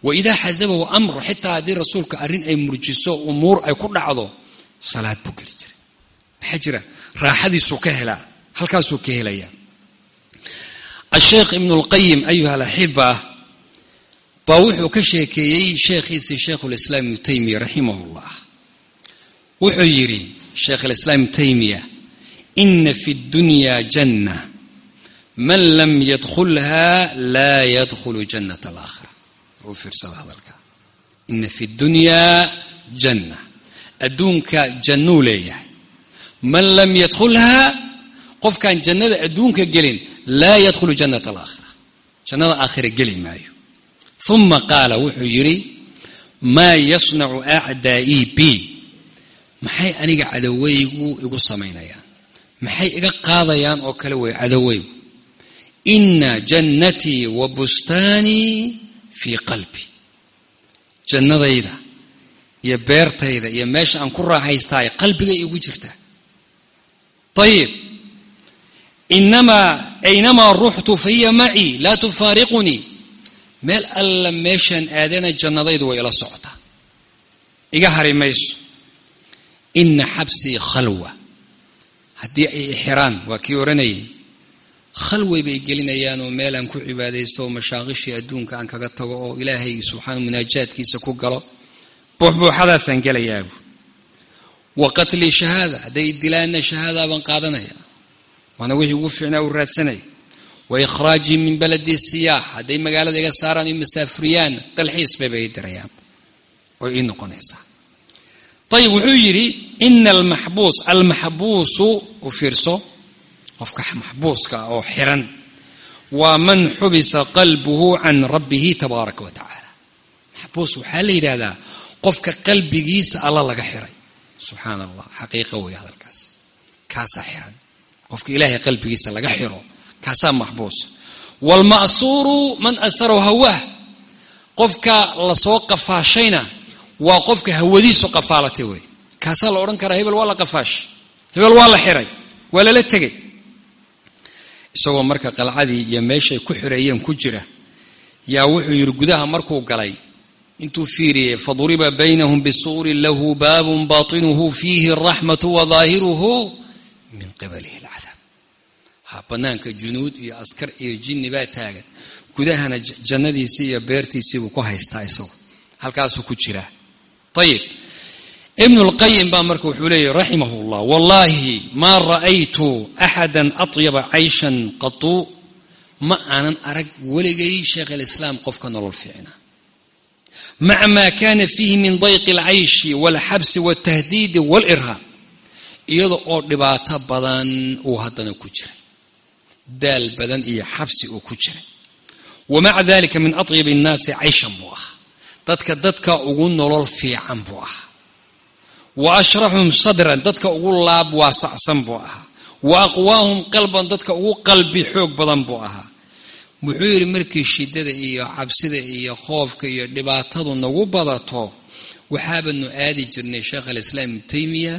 [SPEAKER 1] Wa idaa xasabahu amru xitaa haddii rasuulka arrin ay murjiso umuur ay ku dhacdo salaad buu geli jiray. Maxaa jira? Raaxadiisuu ka helaa halkaasuu ka helayaa asheekh ibnu ayuha alaxiba baa wuxuu ka sheekeeyey sheekhiisii sheikhulislaam ibnu taymiya raximah llah wuxuu yidhi sheekh alislaam ibnu taymiya ina fi dunya janna man lam yadkhulha laa yadkhulu jannat alaakhira. U fiirsada hadalka. Ina fi dunya janna adduunka jannuu leeyahay. Man lam yadkhulha qofkaan jannada adduunka gelin laa yadkhulu jannat alaakhira. Jannada aakhira geli maayo. Uma qaala wuxuu yidhi maa yasnacu acdaa'ii bi maxay aniga cadoweygu igu samaynayaan? Maxay iga qaadayaan oo kale wey cadoweygu ina jannatii wa bustaanii fii qalbi. Jannadayda iyo beertayda iyo meesha aan ku raaxaystaay qalbigay igu jirtaa ayib inamaa aynamaa ruxtu fa hiya macii laa tufaariqunii meel alla meeshaan aadana jannadaydu way ila socotaa iga hari mayso. Ina xabsii khalwa. Haddii ay ixiraan waa kii odhanayay khalway bay gelinayaan oo meel aan ku cibaadaysto oo mashaaqishii adduunka aan kaga tago oo ilaahay subxaana munaajaadkiisa ku galo buuxbuuxadaasaan gelayaabu wa qatlii shahaada hadday dilaanna shahaada baan qaadanaya. Waana wixii ugu fiicnaa u raadsanaya wa ikhraajii min baladi siyaax hadday magaalada iga saaraan i masaafuriyaan dalxiis bayba ii dirayaan. Oo ii noqonaysaa. Ayib wuxuu yidhi ina almaxbuus almaxbuusu u fiirso qofka maxbuuska oo xiran waa man xubisa qalbuhu can rabbihi tabaaraka wa tacaala. Maxbuus waxaa la yidhaahdaa qofka qalbigiisa alla laga xiray. Subxaana allah xaqiiqa wey hadalkaas. Kaasaa xiran. Qofka ilaahay qalbigiisa laga xiro kaasaa maxbuusa waalma'suuru man asarahu hawaah qofka la soo qafaashayna waa qofka hawadiisu qafaalatay wey kaasaa la odhan karaa hebel waa la qafaashay hebel waa la xiray waa lala tegay isagoo marka qalcadii iyo meeshay ku xireeyeen ku jira yaa wuxuu yidhi gudaha markuu galay intuu fiiriyey faduriba baynahum bisuurin lahu baabun baatinuhu fiihi araxmatu wa daahiruhu min qibalihi alcadaab ha bannaanka junuud iyo askar iyo jinni baa taagan gudahana jannadiisii iyo beertiisii buu ku haystaa isagu halkaasuu ku jiraa ayib ibnu baa marka wuxuu leeyahy raximah llah wallaahi maa ra'aytu axada atyaba cayshan qatu ma aanan arag weligay sheekh alislaam qofka nolol fiicna maca maa kana fiihi min dayqi alcayshi walxabsi waltahdiidi walirhaab iyada oo dhibaato badan uu haddana ku jiray daal badan iyo xabsi uu ku jiray wamaca dalika min atyab annaasi cayshan buu ahaa dadka dadka ugu nolol fiican buu ahaa wa ashraxum sadran dadka ugu laab waasacsan buu ahaa wa aqwaahum dadka ugu qalbi xoog badan buu ahaa wuxuu yidhi markii shidada iyo cabsida iyo khoofka iyo dhibaatadu nagu badato waxaabanu aadi jirnay sheekh alislaam ibnu taymiya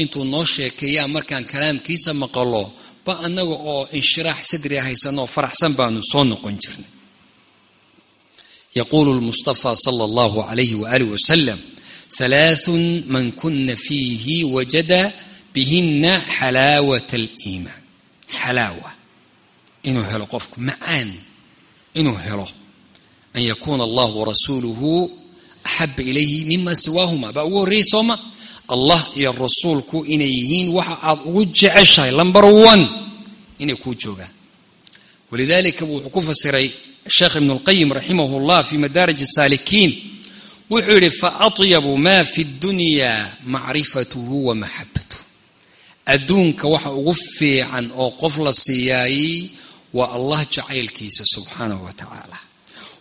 [SPEAKER 1] intuu noo sheekeeyaa markaan kalaamkiisa maqalo ba annaga oo inshiraax sadri haysanoo faraxsan baanu soo noqon jirnay. Yaquulu lmustafa sala allahu alayhi waaalih wasalam halaathun man kuna fiihi wajada bihina xalaawat aliimaan. Xalaawa inuu helo qofku macaan inuu helo an yakuuna allah warasuuluhu axaba ilayhi mima siwaahuma baa ugu horreeyey sooma allah iyo rasuulku inay yihiin waxa aad ugu jeceshahay lumber one inay kuu joogaan walidalika wuxuu ku fasiray sheekh ibnu اlqayim raximah اllah fi madaarij الsaalikiin wuxuu yidhi faatyabu ma fi اdunya macrifatuhu wa maxabatuh adduunka waxa ugu fiican oo qof la siiyaayey waa allah jacaylkiisa subxaanahu wa tacaala.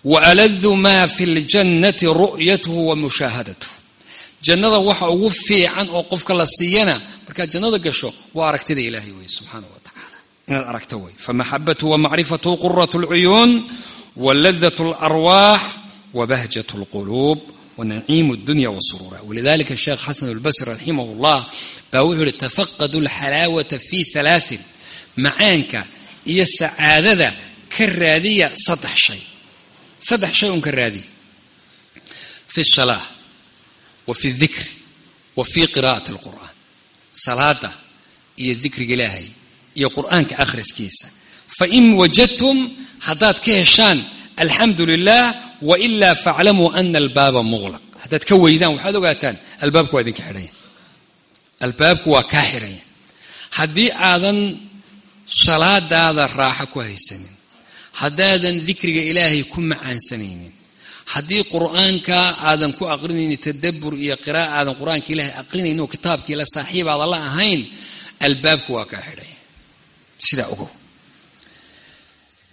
[SPEAKER 1] Wa aladu maa fi ljannati ru'yatuhu wa mushaahadatuh jannada waxa ugu fiican oo qofka la siiyana markaad jannada gasho waa aragtida ilaahay wey subxaanahu wa tacaala. Inaad aragto wey famaxabatu wamacrifatuhu quratu lcuyuun waladat larwaax wabahjat lquluub wanaciimu dunya wasuruura walidalika sheekh xasan albasri raximah llah baa wuxuu yihi tafaqadu alxalaawata fi alaain macaanka iyo sacaadada ka raadiya saddex shay. Saddex shay uun ka raadiya fi salaa wa fi dikri wa fi qiraa'ati alqur'aan. Salaada iyo dikriga ilaahay iyo qur'aanka akhriskiisa. Fain wajadtum haddaad ka heshaan alxamdu lilah wailaa faaclamuu ana albaaba muqlaq haddaad ka weydaan waxaad ogaataan albaabku waa idinka xidhaya. Albaabku waa kaa xidhaya. Haddii aadan salaadaada raaxo ku haysanin. Haddaadan dikriga ilaahay ku macaansanaynin. Haddii qur'aanka aadan ku aqrinaynin tadabur iyo qira'a aadan qur'aanka ilaahay aqrinaynin oo kitaabkii la saaxiib aadan la ahayn albaabku waa kaa xidhanya sidaa ogow.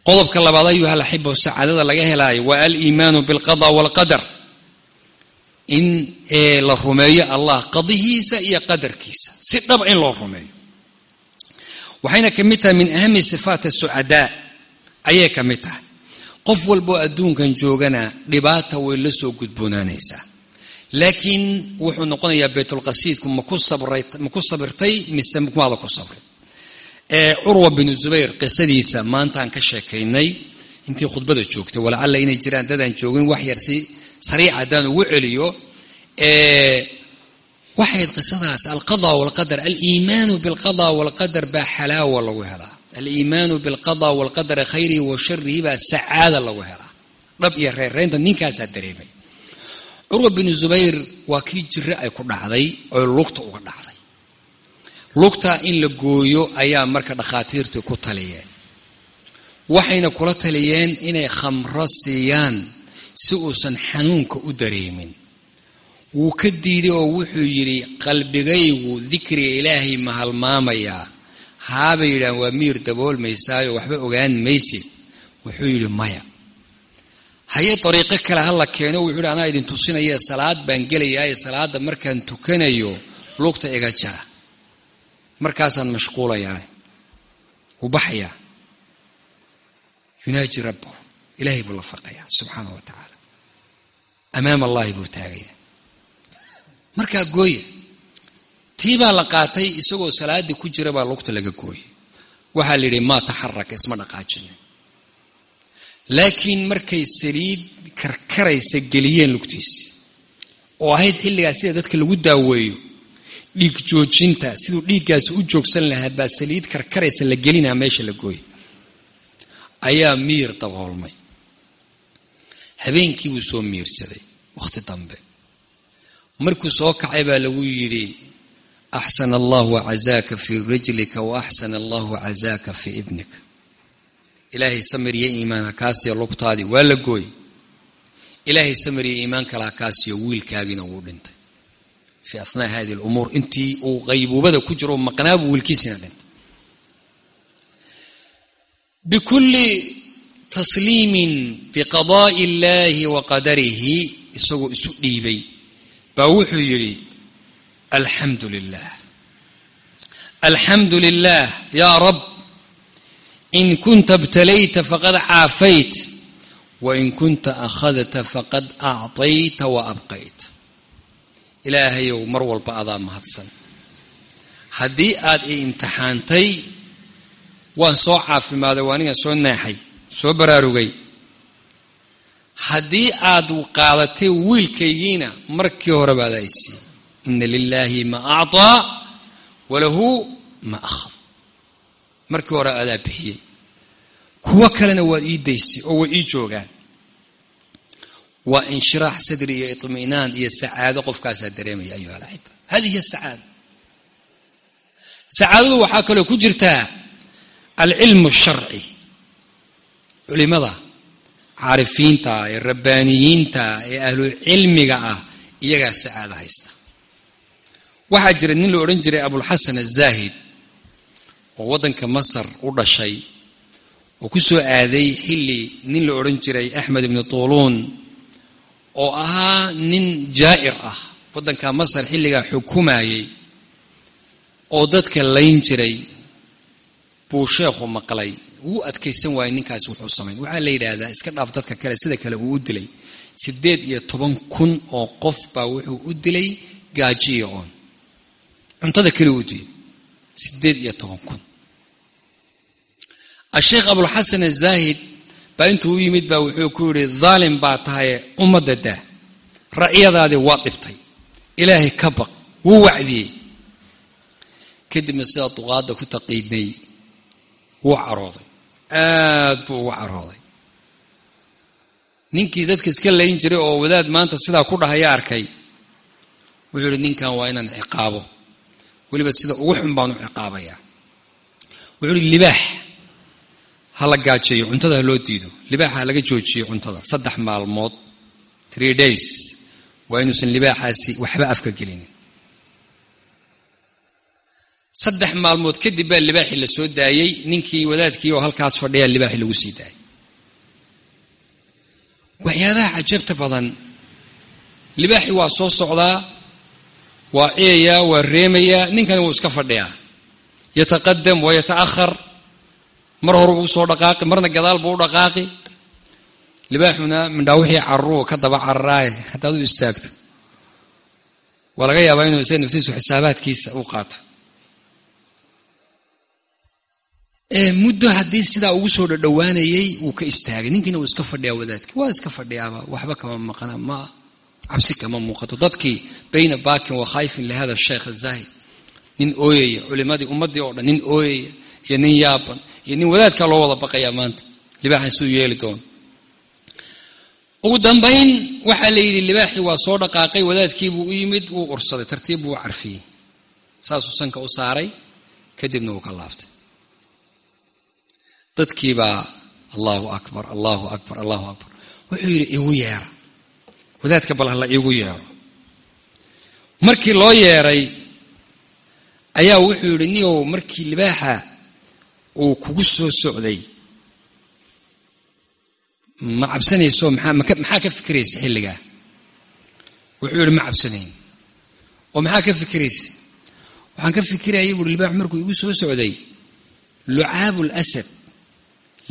[SPEAKER 1] Qodobka labaad ayuha alaxiba sacaadada laga helaayo waa aliimaanu bilqada walqadar. In la rumeeyo allah qadihiisa iyo qadarkiisa. Si dhaba in loo rumeeyo waxayna ka mid tahay min ahami sifaat asucadaa ayay ka mid tahay. Qof walboo adduunkan joogana dhibaata way la soo gudboonaanaysaa. Laakiin wuxuu noqonayaa baytulqasiidku maku sabirtay mise maada ku sabray? Curwa binu zubayr qisadiisa maantaan ka sheekaynay intii khudbada joogtay walacalla inay jiraan dadaan joogin wax yar si sariic haddaan ugu celiyo waxayd qisadaas alqada walqadar aliimaanu bilqada walqadar baa xalaawa lagu helaa. Aliimaanu bilqada walqadari khayrihi wa sharihi baa sacaada lagu helaa. Dhab iyo reerreynta ninkaasaa dareemay. Curwa binu zubayr waa kii jiro ay ku dhacday oo lugta uga dhacday. Lugta in la gooyo ayaa marka dhakhaatiirtii ku taliyeen waxayna kula taliyeen inay khamro siiyaan si uusan xanuunka u dareemin wuu ka diiday oo wuxuu yidhi qalbigaygu dikriga ilaahay ma halmaamayaa haabay yidhahan waa miir daboolmaysaayo waxba ogaan maysid wuxuu yidhi maya. Haye dariiqo kale hala keeno wuxuu yidhi anaa idin tusinaya salaad baan gelayaaye salaadda markaan tukanayo lugta iga jara. Markaasaan mashquulayaa wuu baxayaa. Yunaaji rabbahu ilaahay buu la faqayaa subxaana wa tacaala. Amaama allahi buu taagayaa markaa gooya tii baa la qaatay isagoo salaaddii ku jira baa lugta laga gooyay waxaa la yidhi maa taxaraka isma dhaqaajinin laakiin markay saliid karkaraysa geliyeen lugtiisi oo ahayd xilligaas sida dadka lagu daaweeyo dhiig joojinta siduu dhiiggaasi u joogsan lahaa baa saliid karkaraysa la gelinaa meesha la gooyay ayaa miir daboolmay. Habeenkii buu soo miirsaday wakhti dambe markuu soo kacay baa lagu yidhi axsana allahu cazaaka fii rijlika wa axsana allahu cazaaka fii ibnika. Ilaahay samir iimaan hakaasiyo lugtaadii waa la gooyey. Ilaahay samir iimaan kale hakaasiyo wiilkaagiina wuu dhintay. Fii athnaa hadi lumuur intii uu qaybuubada ku jiro maqnaabuu wiilkiisina dhintay. Bikulli tasliimin biqadaa'i illaahi wa qadarihi isagoo isu dhiibay baa wuxuu yidhi alxamdu lilah alxamdu lilah yaa rab in kunta btalayta faqad caafayt wain kunta akhadta faqad acطayta wa abqayt. Ilaahayow mar walba adaa mahadsan haddii aad i imtixaantay waan soo caafimaaday waa aniga soo neexay soo baraarugay haddii aad qaadatay wiilkaygiina markii hore baad aysiin ina lilaahi ma acطaa walahu ma akhad markii hore adaa bixiyey kuwo kalena waad ii daysay oo way ii joogaan waa inshiraax sadri iyo iطminaan iyo sacaado qofkaasaa dareemaya ayuha alaxiba hadihi hiy sacaada sacaadadu waxaa kaloo ku jirtaa alcilmu الsharci culimada caarifiinta ee rabbaaniyiinta ee ahlucilmiga ah iyagaa sacaado haysta waxaa jira nin la odhan jiray abulxasan azaahid oo waddanka masar u dhashay oo ku soo aaday xilli nin la odhan jiray axmed ibni tuuluun oo ahaa nin jaa'ir ah waddanka masar xilligaa xukumayey oo dadka layn jiray buu sheekhu maqlay wuu adkaysan waayey ninkaasi wuxuu samayn. Waxaa la yidhaahdaa iska dhaaf dadka kale sida kale uu u dilay. Siddeed iyo toban kun oo qof baa wuxuu u dilay gaajiyo oon. Cuntada keli u diiday siddeed iyo toban kun. Asheekh abulxasan azaahid baa intuu u yimid baa wuxuu ku yidhi dhaalim baa tahaye ummadda daa. Racyadaadii waa dhibtay. Ilaahay ka baq. Wuu wacdiyey. Kadibna sidaa duqaadda ku taqiidnay wuu carooday aad buu ugu carooday. Ninkii dadka iska layn jiray oo wadaad maanta sidaa ku dhahaya arkay. Wuxuu yidhi ninkan waa inaan ciqaabo. Weliba sida ugu xun baan u ciqaabayaa. Wuxuu yidhi libaax. Ha la gaajeeyo cuntada ha loo diido. Libaaxa ha laga joojiyo cuntada. Saddex maalmood tree days. Waa inuusan libaaxaasi waxba afka gelinin saddex maalmood kadib baa libaaxii la soo daayey. Ninkii wadaadkii oo halkaas fadhiyaa libaaxii lagu sii daayay waxyaabaha cajabta badan libaaxii waa soo socdaa waa ciyayaa waa reemayaa ninkani wuu iska fadhiyaa. Yataqadam wa yata'ahar mar hore buu soo dhaqaaqi marna gadaal buu u dhaqaaqi. Libaaxuna mindhaa wixii cararuu ka daba cararaaye haddaad u istaagto. Waa laga yaabaa inuu isaga naftiisu xisaabaadkiisa u qaato muddo haddii sidaa ugu soo dhadhowaanayey wuu ka istaagay. Ninkiina wuu iska fadhiyaa wadaadkii. Waa iska fadhiyaaba waxba kama maqna ma cabsi kama muuqato. Dadkii bayna baakin wa khaayfin lihada sheekh azaahid nin ooyaya. Culimadii ummaddii oo dhan nin ooyaya. Iyo nin yaaban. Iyo nin wadaadkaa loo wada baqayaa maanta. Libaaxan siduu yeeli doono ugu dambayn waxaa la yidhi libaaxii waa soo dhaqaaqay. Wadaadkiibuu u yimid wuu ursaday. Tartiib buu carfiyey. Saasuu sanka u saaray. Kadibna wuu ka laaftay dadkiibaa allahu akbar allahu akbar allahu akbar. Wuxuu yidhi igu yeera wadaadka bal hala iigu yeero. Markii loo yeeray ayaa wuxuu yidhi niow markii libaaxa uu kugu soo socday ma cabsanayso? Maxaa ka fikiraysa xilligaa wuxuu yidhi ma cabsanayn. Oo maxaa ka fikiraysa? Waxaan ka fikirayay buuri libaax markuu igu soo socday lucaabu lasad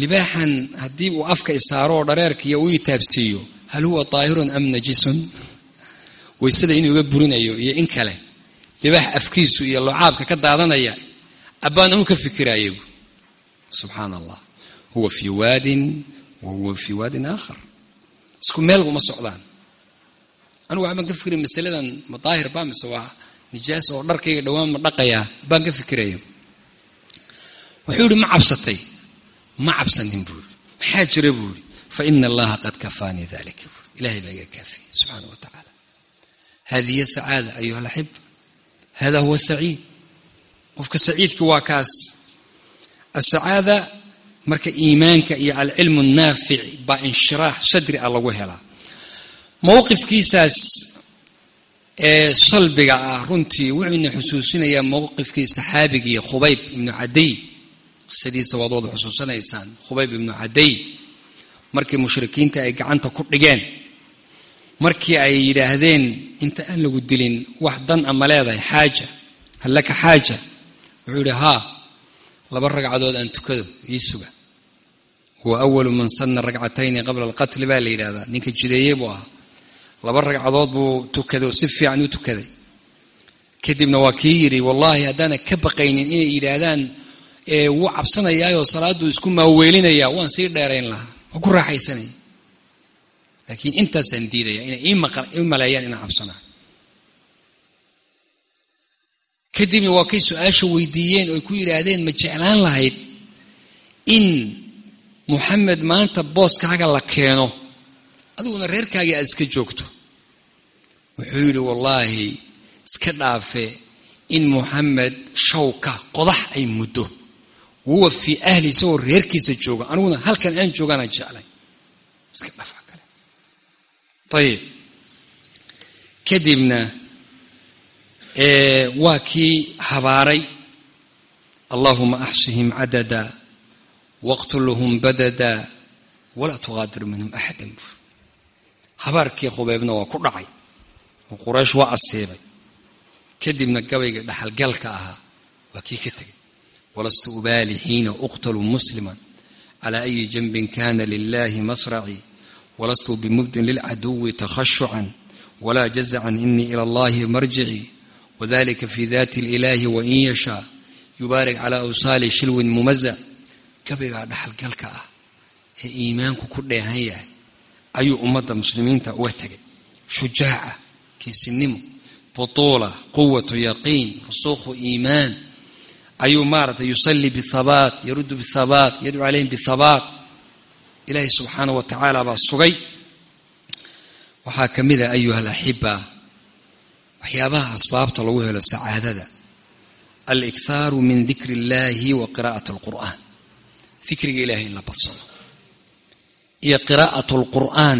[SPEAKER 1] libaaxan haddii uu afka isaaro oo dhareerkiiyo uu itaabsiiyo hal huwa daahirun am najisun? Waysada inuu iga burinayo iyo in kale. Libaax afkiisu iyo locaabka ka daadanaya abbaan anu ka fikiraaye bu subxaana allah huwa fii waadin wa huwa fii waadin aakhar. Isku meel uma socdaan. Anugu waxbaan ka fikiraya masaladan ma daahir baa mise waa nijaas oo dharkayga dhowaan ma dhaqayaa baan ka fikiraya wuxuu yihi ma cabsatay ma cabsanin buu yidhi. Maxaa jira buu yidhi? Fa ina allaha qad kafaanii dalika buu ilahay baa iga kaafiyey subxaana wa tacaala. Hadihi hiy sacaada ayuha alaxib hada huwa saciid. Qofka saciidki waa kaas. Asacaada marka iimaanka iyo alcilmu naafic baa inshiraax sadri ah lagu helaa. Mowqifkiisaas ee salbiga ah runtii wuxuuna xusuusinayaa mowqifkii saxaabigii khubayb ibnu cadiy qisadiisa waad wada xusuusanaysaan khubayb ibnu cadiy markii mushrikiinta ay gacanta ku dhigeen markii ay yidhaahdeen inta aan lagu dilin wax dan ama leedahay xaaja hal laka xaaja. Wuxuu yidhi haa laba ragcadood aan tukado ii suga. Huwa awalu man sanna ragcatayni qabla alqatli baa la yidhahdaa ninka jideeye buu ahaa. Laba ragcadood buu tukaday oo si fiican u tukaday. Kadibna waa kii yidhi wallaahi haddaana ka baqaynin inay yidhaahdaan wuu cabsanayaayoo salaaduu isku maaweelinayaa waan sii dheerayn lahaa waan ku raaxaysanaya laakiin intaasaan diidaya inay ii maleeyaan inaan cabsanaa. Kadibna waa kay su'aasha weydiiyeen oo ay ku yidhaahdeen ma jeclaan lahayd in muxamed maanta booskaaga la keeno? Adiguna reerkaagii aada iska joogto. Wuxuu yidhi wallaahi iska dhaafe in muxamed shawka qodax ay muddo wuwa fii ahli isagoo reerkiisa jooga aniguna halkan aan joogaanaan jeclay iska dhafa kale ayib kadibna waa kii habaaray allahuma axsihim cadada waqtulhum badada walaa tuqaadir minhum axadan bur habaarkii khubeybna waa ku dhacay oo quraysh waa asiibay kadibna gabayga dhaxalgalka ahaa waa kii ka tegay walastu ubaali xiina uqtalu muslima cala ayi janbin kana lilahi masracii walastu bimubdin lilcaduwi takhashucan wla jazacan inii ila allahi marjicii wadalika fi dati اlilahi wain yashaa yubaarik cala awsaali shilwin mumazac gabaygaa dhaxalgalka ah ee iimaanku ku dheehan yahay ayuu ummadda muslimiinta uga tegay shujaaca kiisinimo butuula quwatu yaqiin rusukhu iimaan ayuu maaragtay yusalli bihabaat yaruddu bihabaat yadcu calayhim bihabaat ilaahay subxaanah wa tacaala baa sugay. Waxaa ka mid a ayuha alaxiba waxyaabaha asbaabta lagu helo sacaadada. Alikhaaru min dikri illahi wa qiraa'at alqur'aan dikriga ilahay in la badsado. Iyo qiraa'at alqur'aan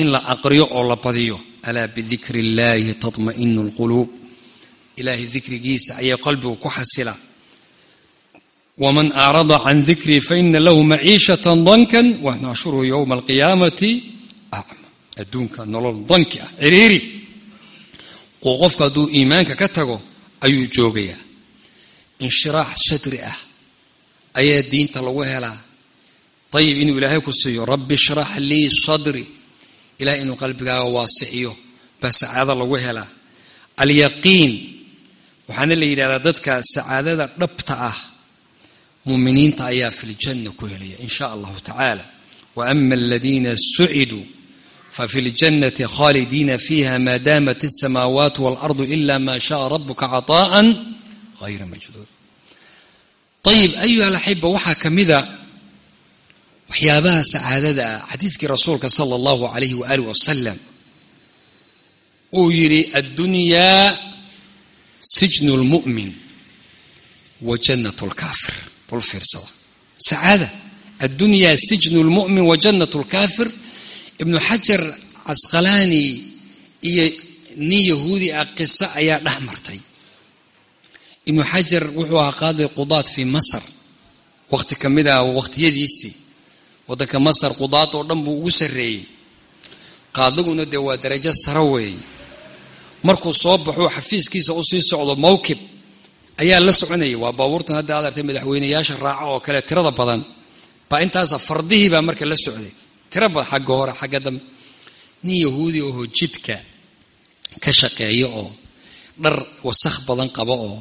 [SPEAKER 1] in la aqriyo oo la badiyo. Alaa bidikri illahi tatma'inu alquluub ilaahay dikrigiisa ayay qalbigu ku xasila waman acrada can dikrii faina lahu maciishatan dankan wanaxshuruhu yowma alqiyaamati acma adduunka nolol danki ah ciriiri qofku hadduu iimaanka ka tago ayuu joogayaa inshiraax sadri ah ayaa diinta lagu helaa ayib inuu ilaahay ku siiyo rabbi shrax lii sadri ilahay inuu qalbigaaga waasiciyo baa sacaado lagu helaa alyaqiin waxaana la yidhahdaa dadka sacaadada dhabta ah muuminiinta ayaa filjanna ku helaya in sha allahu tacaala. Waama aladiina suciduu fafi ljannati khaalidiina fiiha maa daamat asamaawaat waalardu ila ma shaaa rabuka caطaءa hayra majduud ayib ayuha alaxiba waxaa ka mida waxyaabaha sacaadada ah. Xadiidkii rasuulka sala allahu alayhi waaalih wasalam uu yidhi addunyaa sijnu lmu'min wa jannat lkaafir bul fiirsada sacaada addunyaa sijnu lmu'min wa jannat lkaafir ibnu xajar casqalaani iyo nin yahuudi ah qiso ayaa dhex martay ibnu xajar wuxuu ahaa qaadi qudaad fii masar wakhti ka mid ah wakhtiyadiisii waddanka masar qudaad oo dhan buu ugu sarreeyey qaadiguna dee waa darajo saro weeye markuu soo baxuu xafiiskiisa u sii socdo mawkib ayaa la soconayay. Waa baabuurtan hadda aad artay madaxweyneyaasha raaco oo kale tirada badan. Baa intaasa fardihii baa marka la socday. Tira badan xagga hore xagga dambe nin yahuudi oho jidka ka shaqeeya oo dhar wasakh badan qaba oo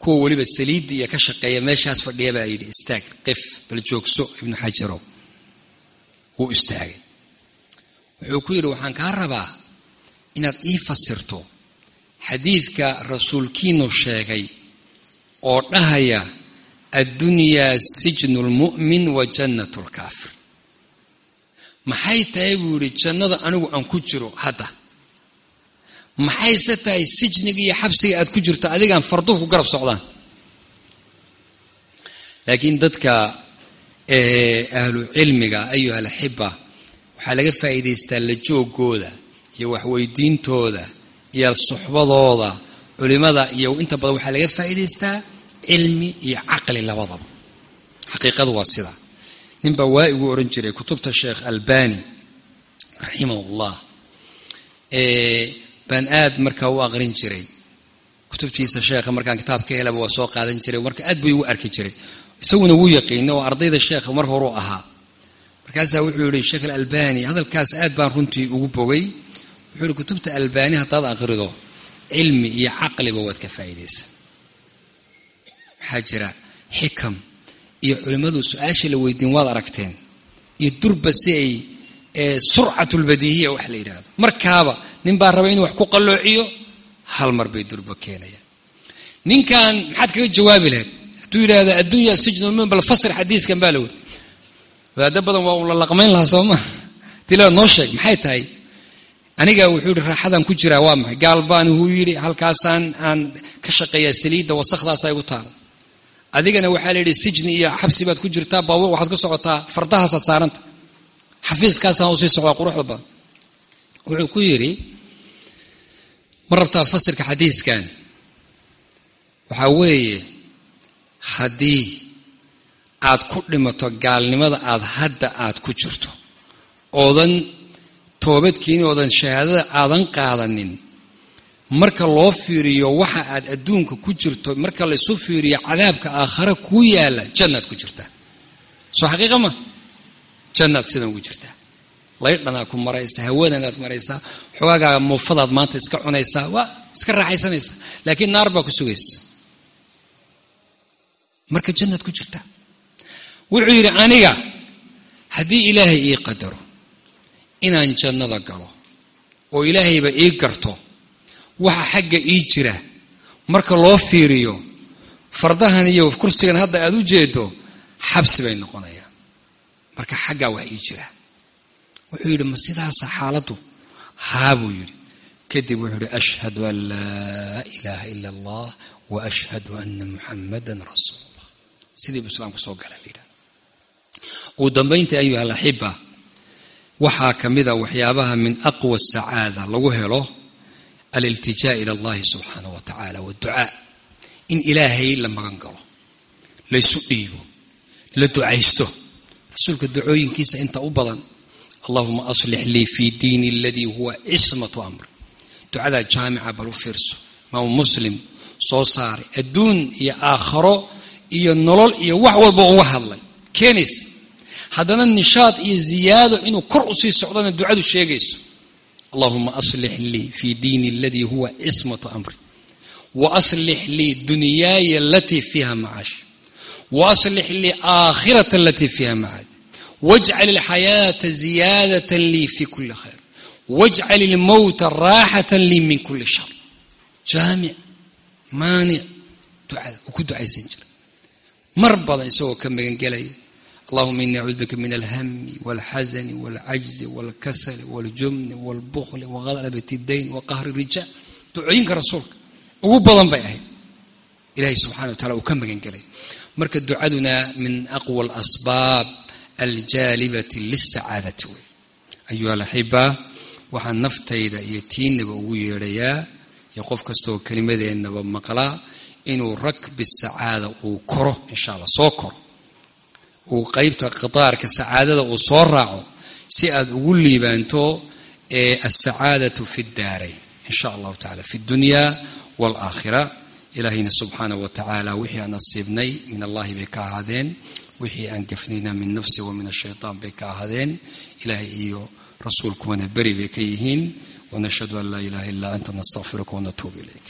[SPEAKER 1] kuwa weliba saliidda iyo ka shaqeeya meeshaas fadhiya baa yidhi istaag qif bal joogso ibnu xajarow wuu istaagay. Wuxuu ku yidhi waxaan kaa rabaa inaad ii fasirto xadiidka rasuulkiinu sheegay oo dhahaya addunyaa sijnu lmu'min wa jannat lkaafir maxay tahay buu yidhi jannada anigu aan ku jiro hadda. Maxayse tahay sijniga iyo xabsiga aad ku jirto adigaan farduhu ku garab socdaan? Laakiin dadka ahlu cilmiga ayuha alaxiba waxaa laga faa'iidaystaa la joogooda iyo waxweydiintooda iyo suxbadooda culimada iyo inta badan waxaa laga faa'iidaystaa cilmi iyo caqli labadaba. Xaqiiqadu waa sidaa ninbaa waa igu ohan jiray kutubta sheekh albani raximah ullah baan aad markaa u aqrin jiray. Kutubtiisa sheekha markaan kitaab ka helaba waa soo qaadan jiray marka aad buu igu arki jiray. Isaguna wuu yaqiina oo ardayda sheekha mar horuu ahaa. Markaasaa wuxuu yihi sheekh alalbani hadalkaas aad baan runtii ugu bogay. Wuxuu yihi kutubta albani haddaad aqrido cilmi iyo caqliba waad ka faa'iidaysa maxaa jira? Xikam. Iyo culimmadu su'aashii la weydiin waad aragteen. Iyo durba si ay surcatulbadiihiya wax la yidhaahdo. Markaaba nin baa raba inuu wax ku qalloociyo hal mar bay durba keenayaan. Ninkan maxaad kaga jawaabi lahayd? Hadduu yidhaahdo addunya sijnu min bal fasir xadiiskan baa la weri wadaado badan waa uu la laqmayn lahaa soo maa noo sheeg maxay tahay? Aniga wuxuu yihi raaxadaan ku jiraa waa maxay? Gaal baan huu yidhi halkaasaan aan ka shaqeeyaa saliidda wasakhdaasaa igu taala adigana waxaa la yidhi sijni iyo xabsi baad ku jirtaa baabuur waxaad ku socotaa fardahaasaad saaranta. Xafiiskaasaan u sii socdaa quruxda badan wuxuu ku yidhi ma rabtaa fasirka xadiiskan? Waxaa weeye haddii aad ku dhimato gaalnimada aad hadda aad ku jirto oodan toobadkiini oodan shahaadada aadan qaadanin marka loo fiiriyo waxa aad adduunka ku jirto marka laysu fiiriyo cadaabka aakhare kuu yaalla jannaad ku jirtaa soo xaqiiqa ma? Jannaad sidan ugu jirtaa laydhanaad ku maraysaa hawadanaad maraysaa xogaagaaga muufadaad maanta iska cunaysaa waa iska raaxaysanaysaa laakiin naar baa ku sugaysa. Marka jannaad ku jirtaa wuxuu yidhi aniga haddii ilaahay ii qadaro inaan jannada galo oo ilaahayba ii garto waxa xagga ii jira. Marka loo fiiriyo fardahan iyo kursigan hadda aad u jeedo xabsi bay noqonayaan. Marka xaggaa wax ii jira. Wuxuu yidhi ma sidaasa xaaladdu haa buu yidhi. Kadib wuxuu yidhi ashhadu an laa ilaaha ila allah wa ashhadu ana muxamadan rasuul allah sidiibu islaamku soo gala la yidhahda ugu dambayntii ayuha alaxiba waxaa ka mida waxyaabaha min aqwa sacaada lagu helo aliltijaa ila allahi subxaanah wa tacaala waducaa in ilaahay la magan galo laysu dhiibo la ducaysto. Rasuulka ducooyinkiisa inta u badan allahuma aslix lii fi diini aladii huwa cismatu amri ducadaa jaamica bal u fiirso. Imaamu muslim soo saaray adduun iyo aakharo iyo nolol iyo wax walba uga hadlay. Keenaysa haddana nishaad iyo ziyaado inuu kor u sii socdana ducadu sheegayso allahuma aslix lii fi diini aladii huwa cismatu amri. Wa aslix lii dunyaaya alatii fiiha macaash wa aslix lii aakhirata alatii fiiha macaad wajcal ilxayaata ziyaadatan lii fi kuli khayr wajcal ilmowta raaxatan lii min kuli shar jaamic maanic ducada uu ku ducaysan jira. Mar badan isagoo ka magangelaya allahuma ini acuudu bika min alhami walxasani walcajzi walkasali waljumni walbukli wagalabati dayn waqahri rijaal ducooyinka rasuulka ugu badan bay ahayd ilahay subxana wa tacala uu ka magangelaya marka ducaduna min aqwa alasbaab aljaalibati lisacaadati wey ayuha alaxiba waxaan naftayda iyo tiinaba ugu yeedhayaa iyo qof kastaoo kelimadeennaba maqlaa inuu rakbi sacaada uu koro insha allah soo koro uu qeybta qitaarka sacaadada uu soo raaco si aad ugu liibaanto asacaadatu fi daarayn insha allahu tacala fi dunya waalaakhira ilaahayna subxaanah wa tacaala wixii aan nasiibnay min allahi bay ka ahaadeen. Wixii aan gafnayna min nafsi wa min ashaytaan bay ka ahaadeen. Ilaahay iyo rasuulkuwana beri bay ka yihiin. Wanashhadu an laa ilaha illa anta nastaqfiruka wanatuubu ilayk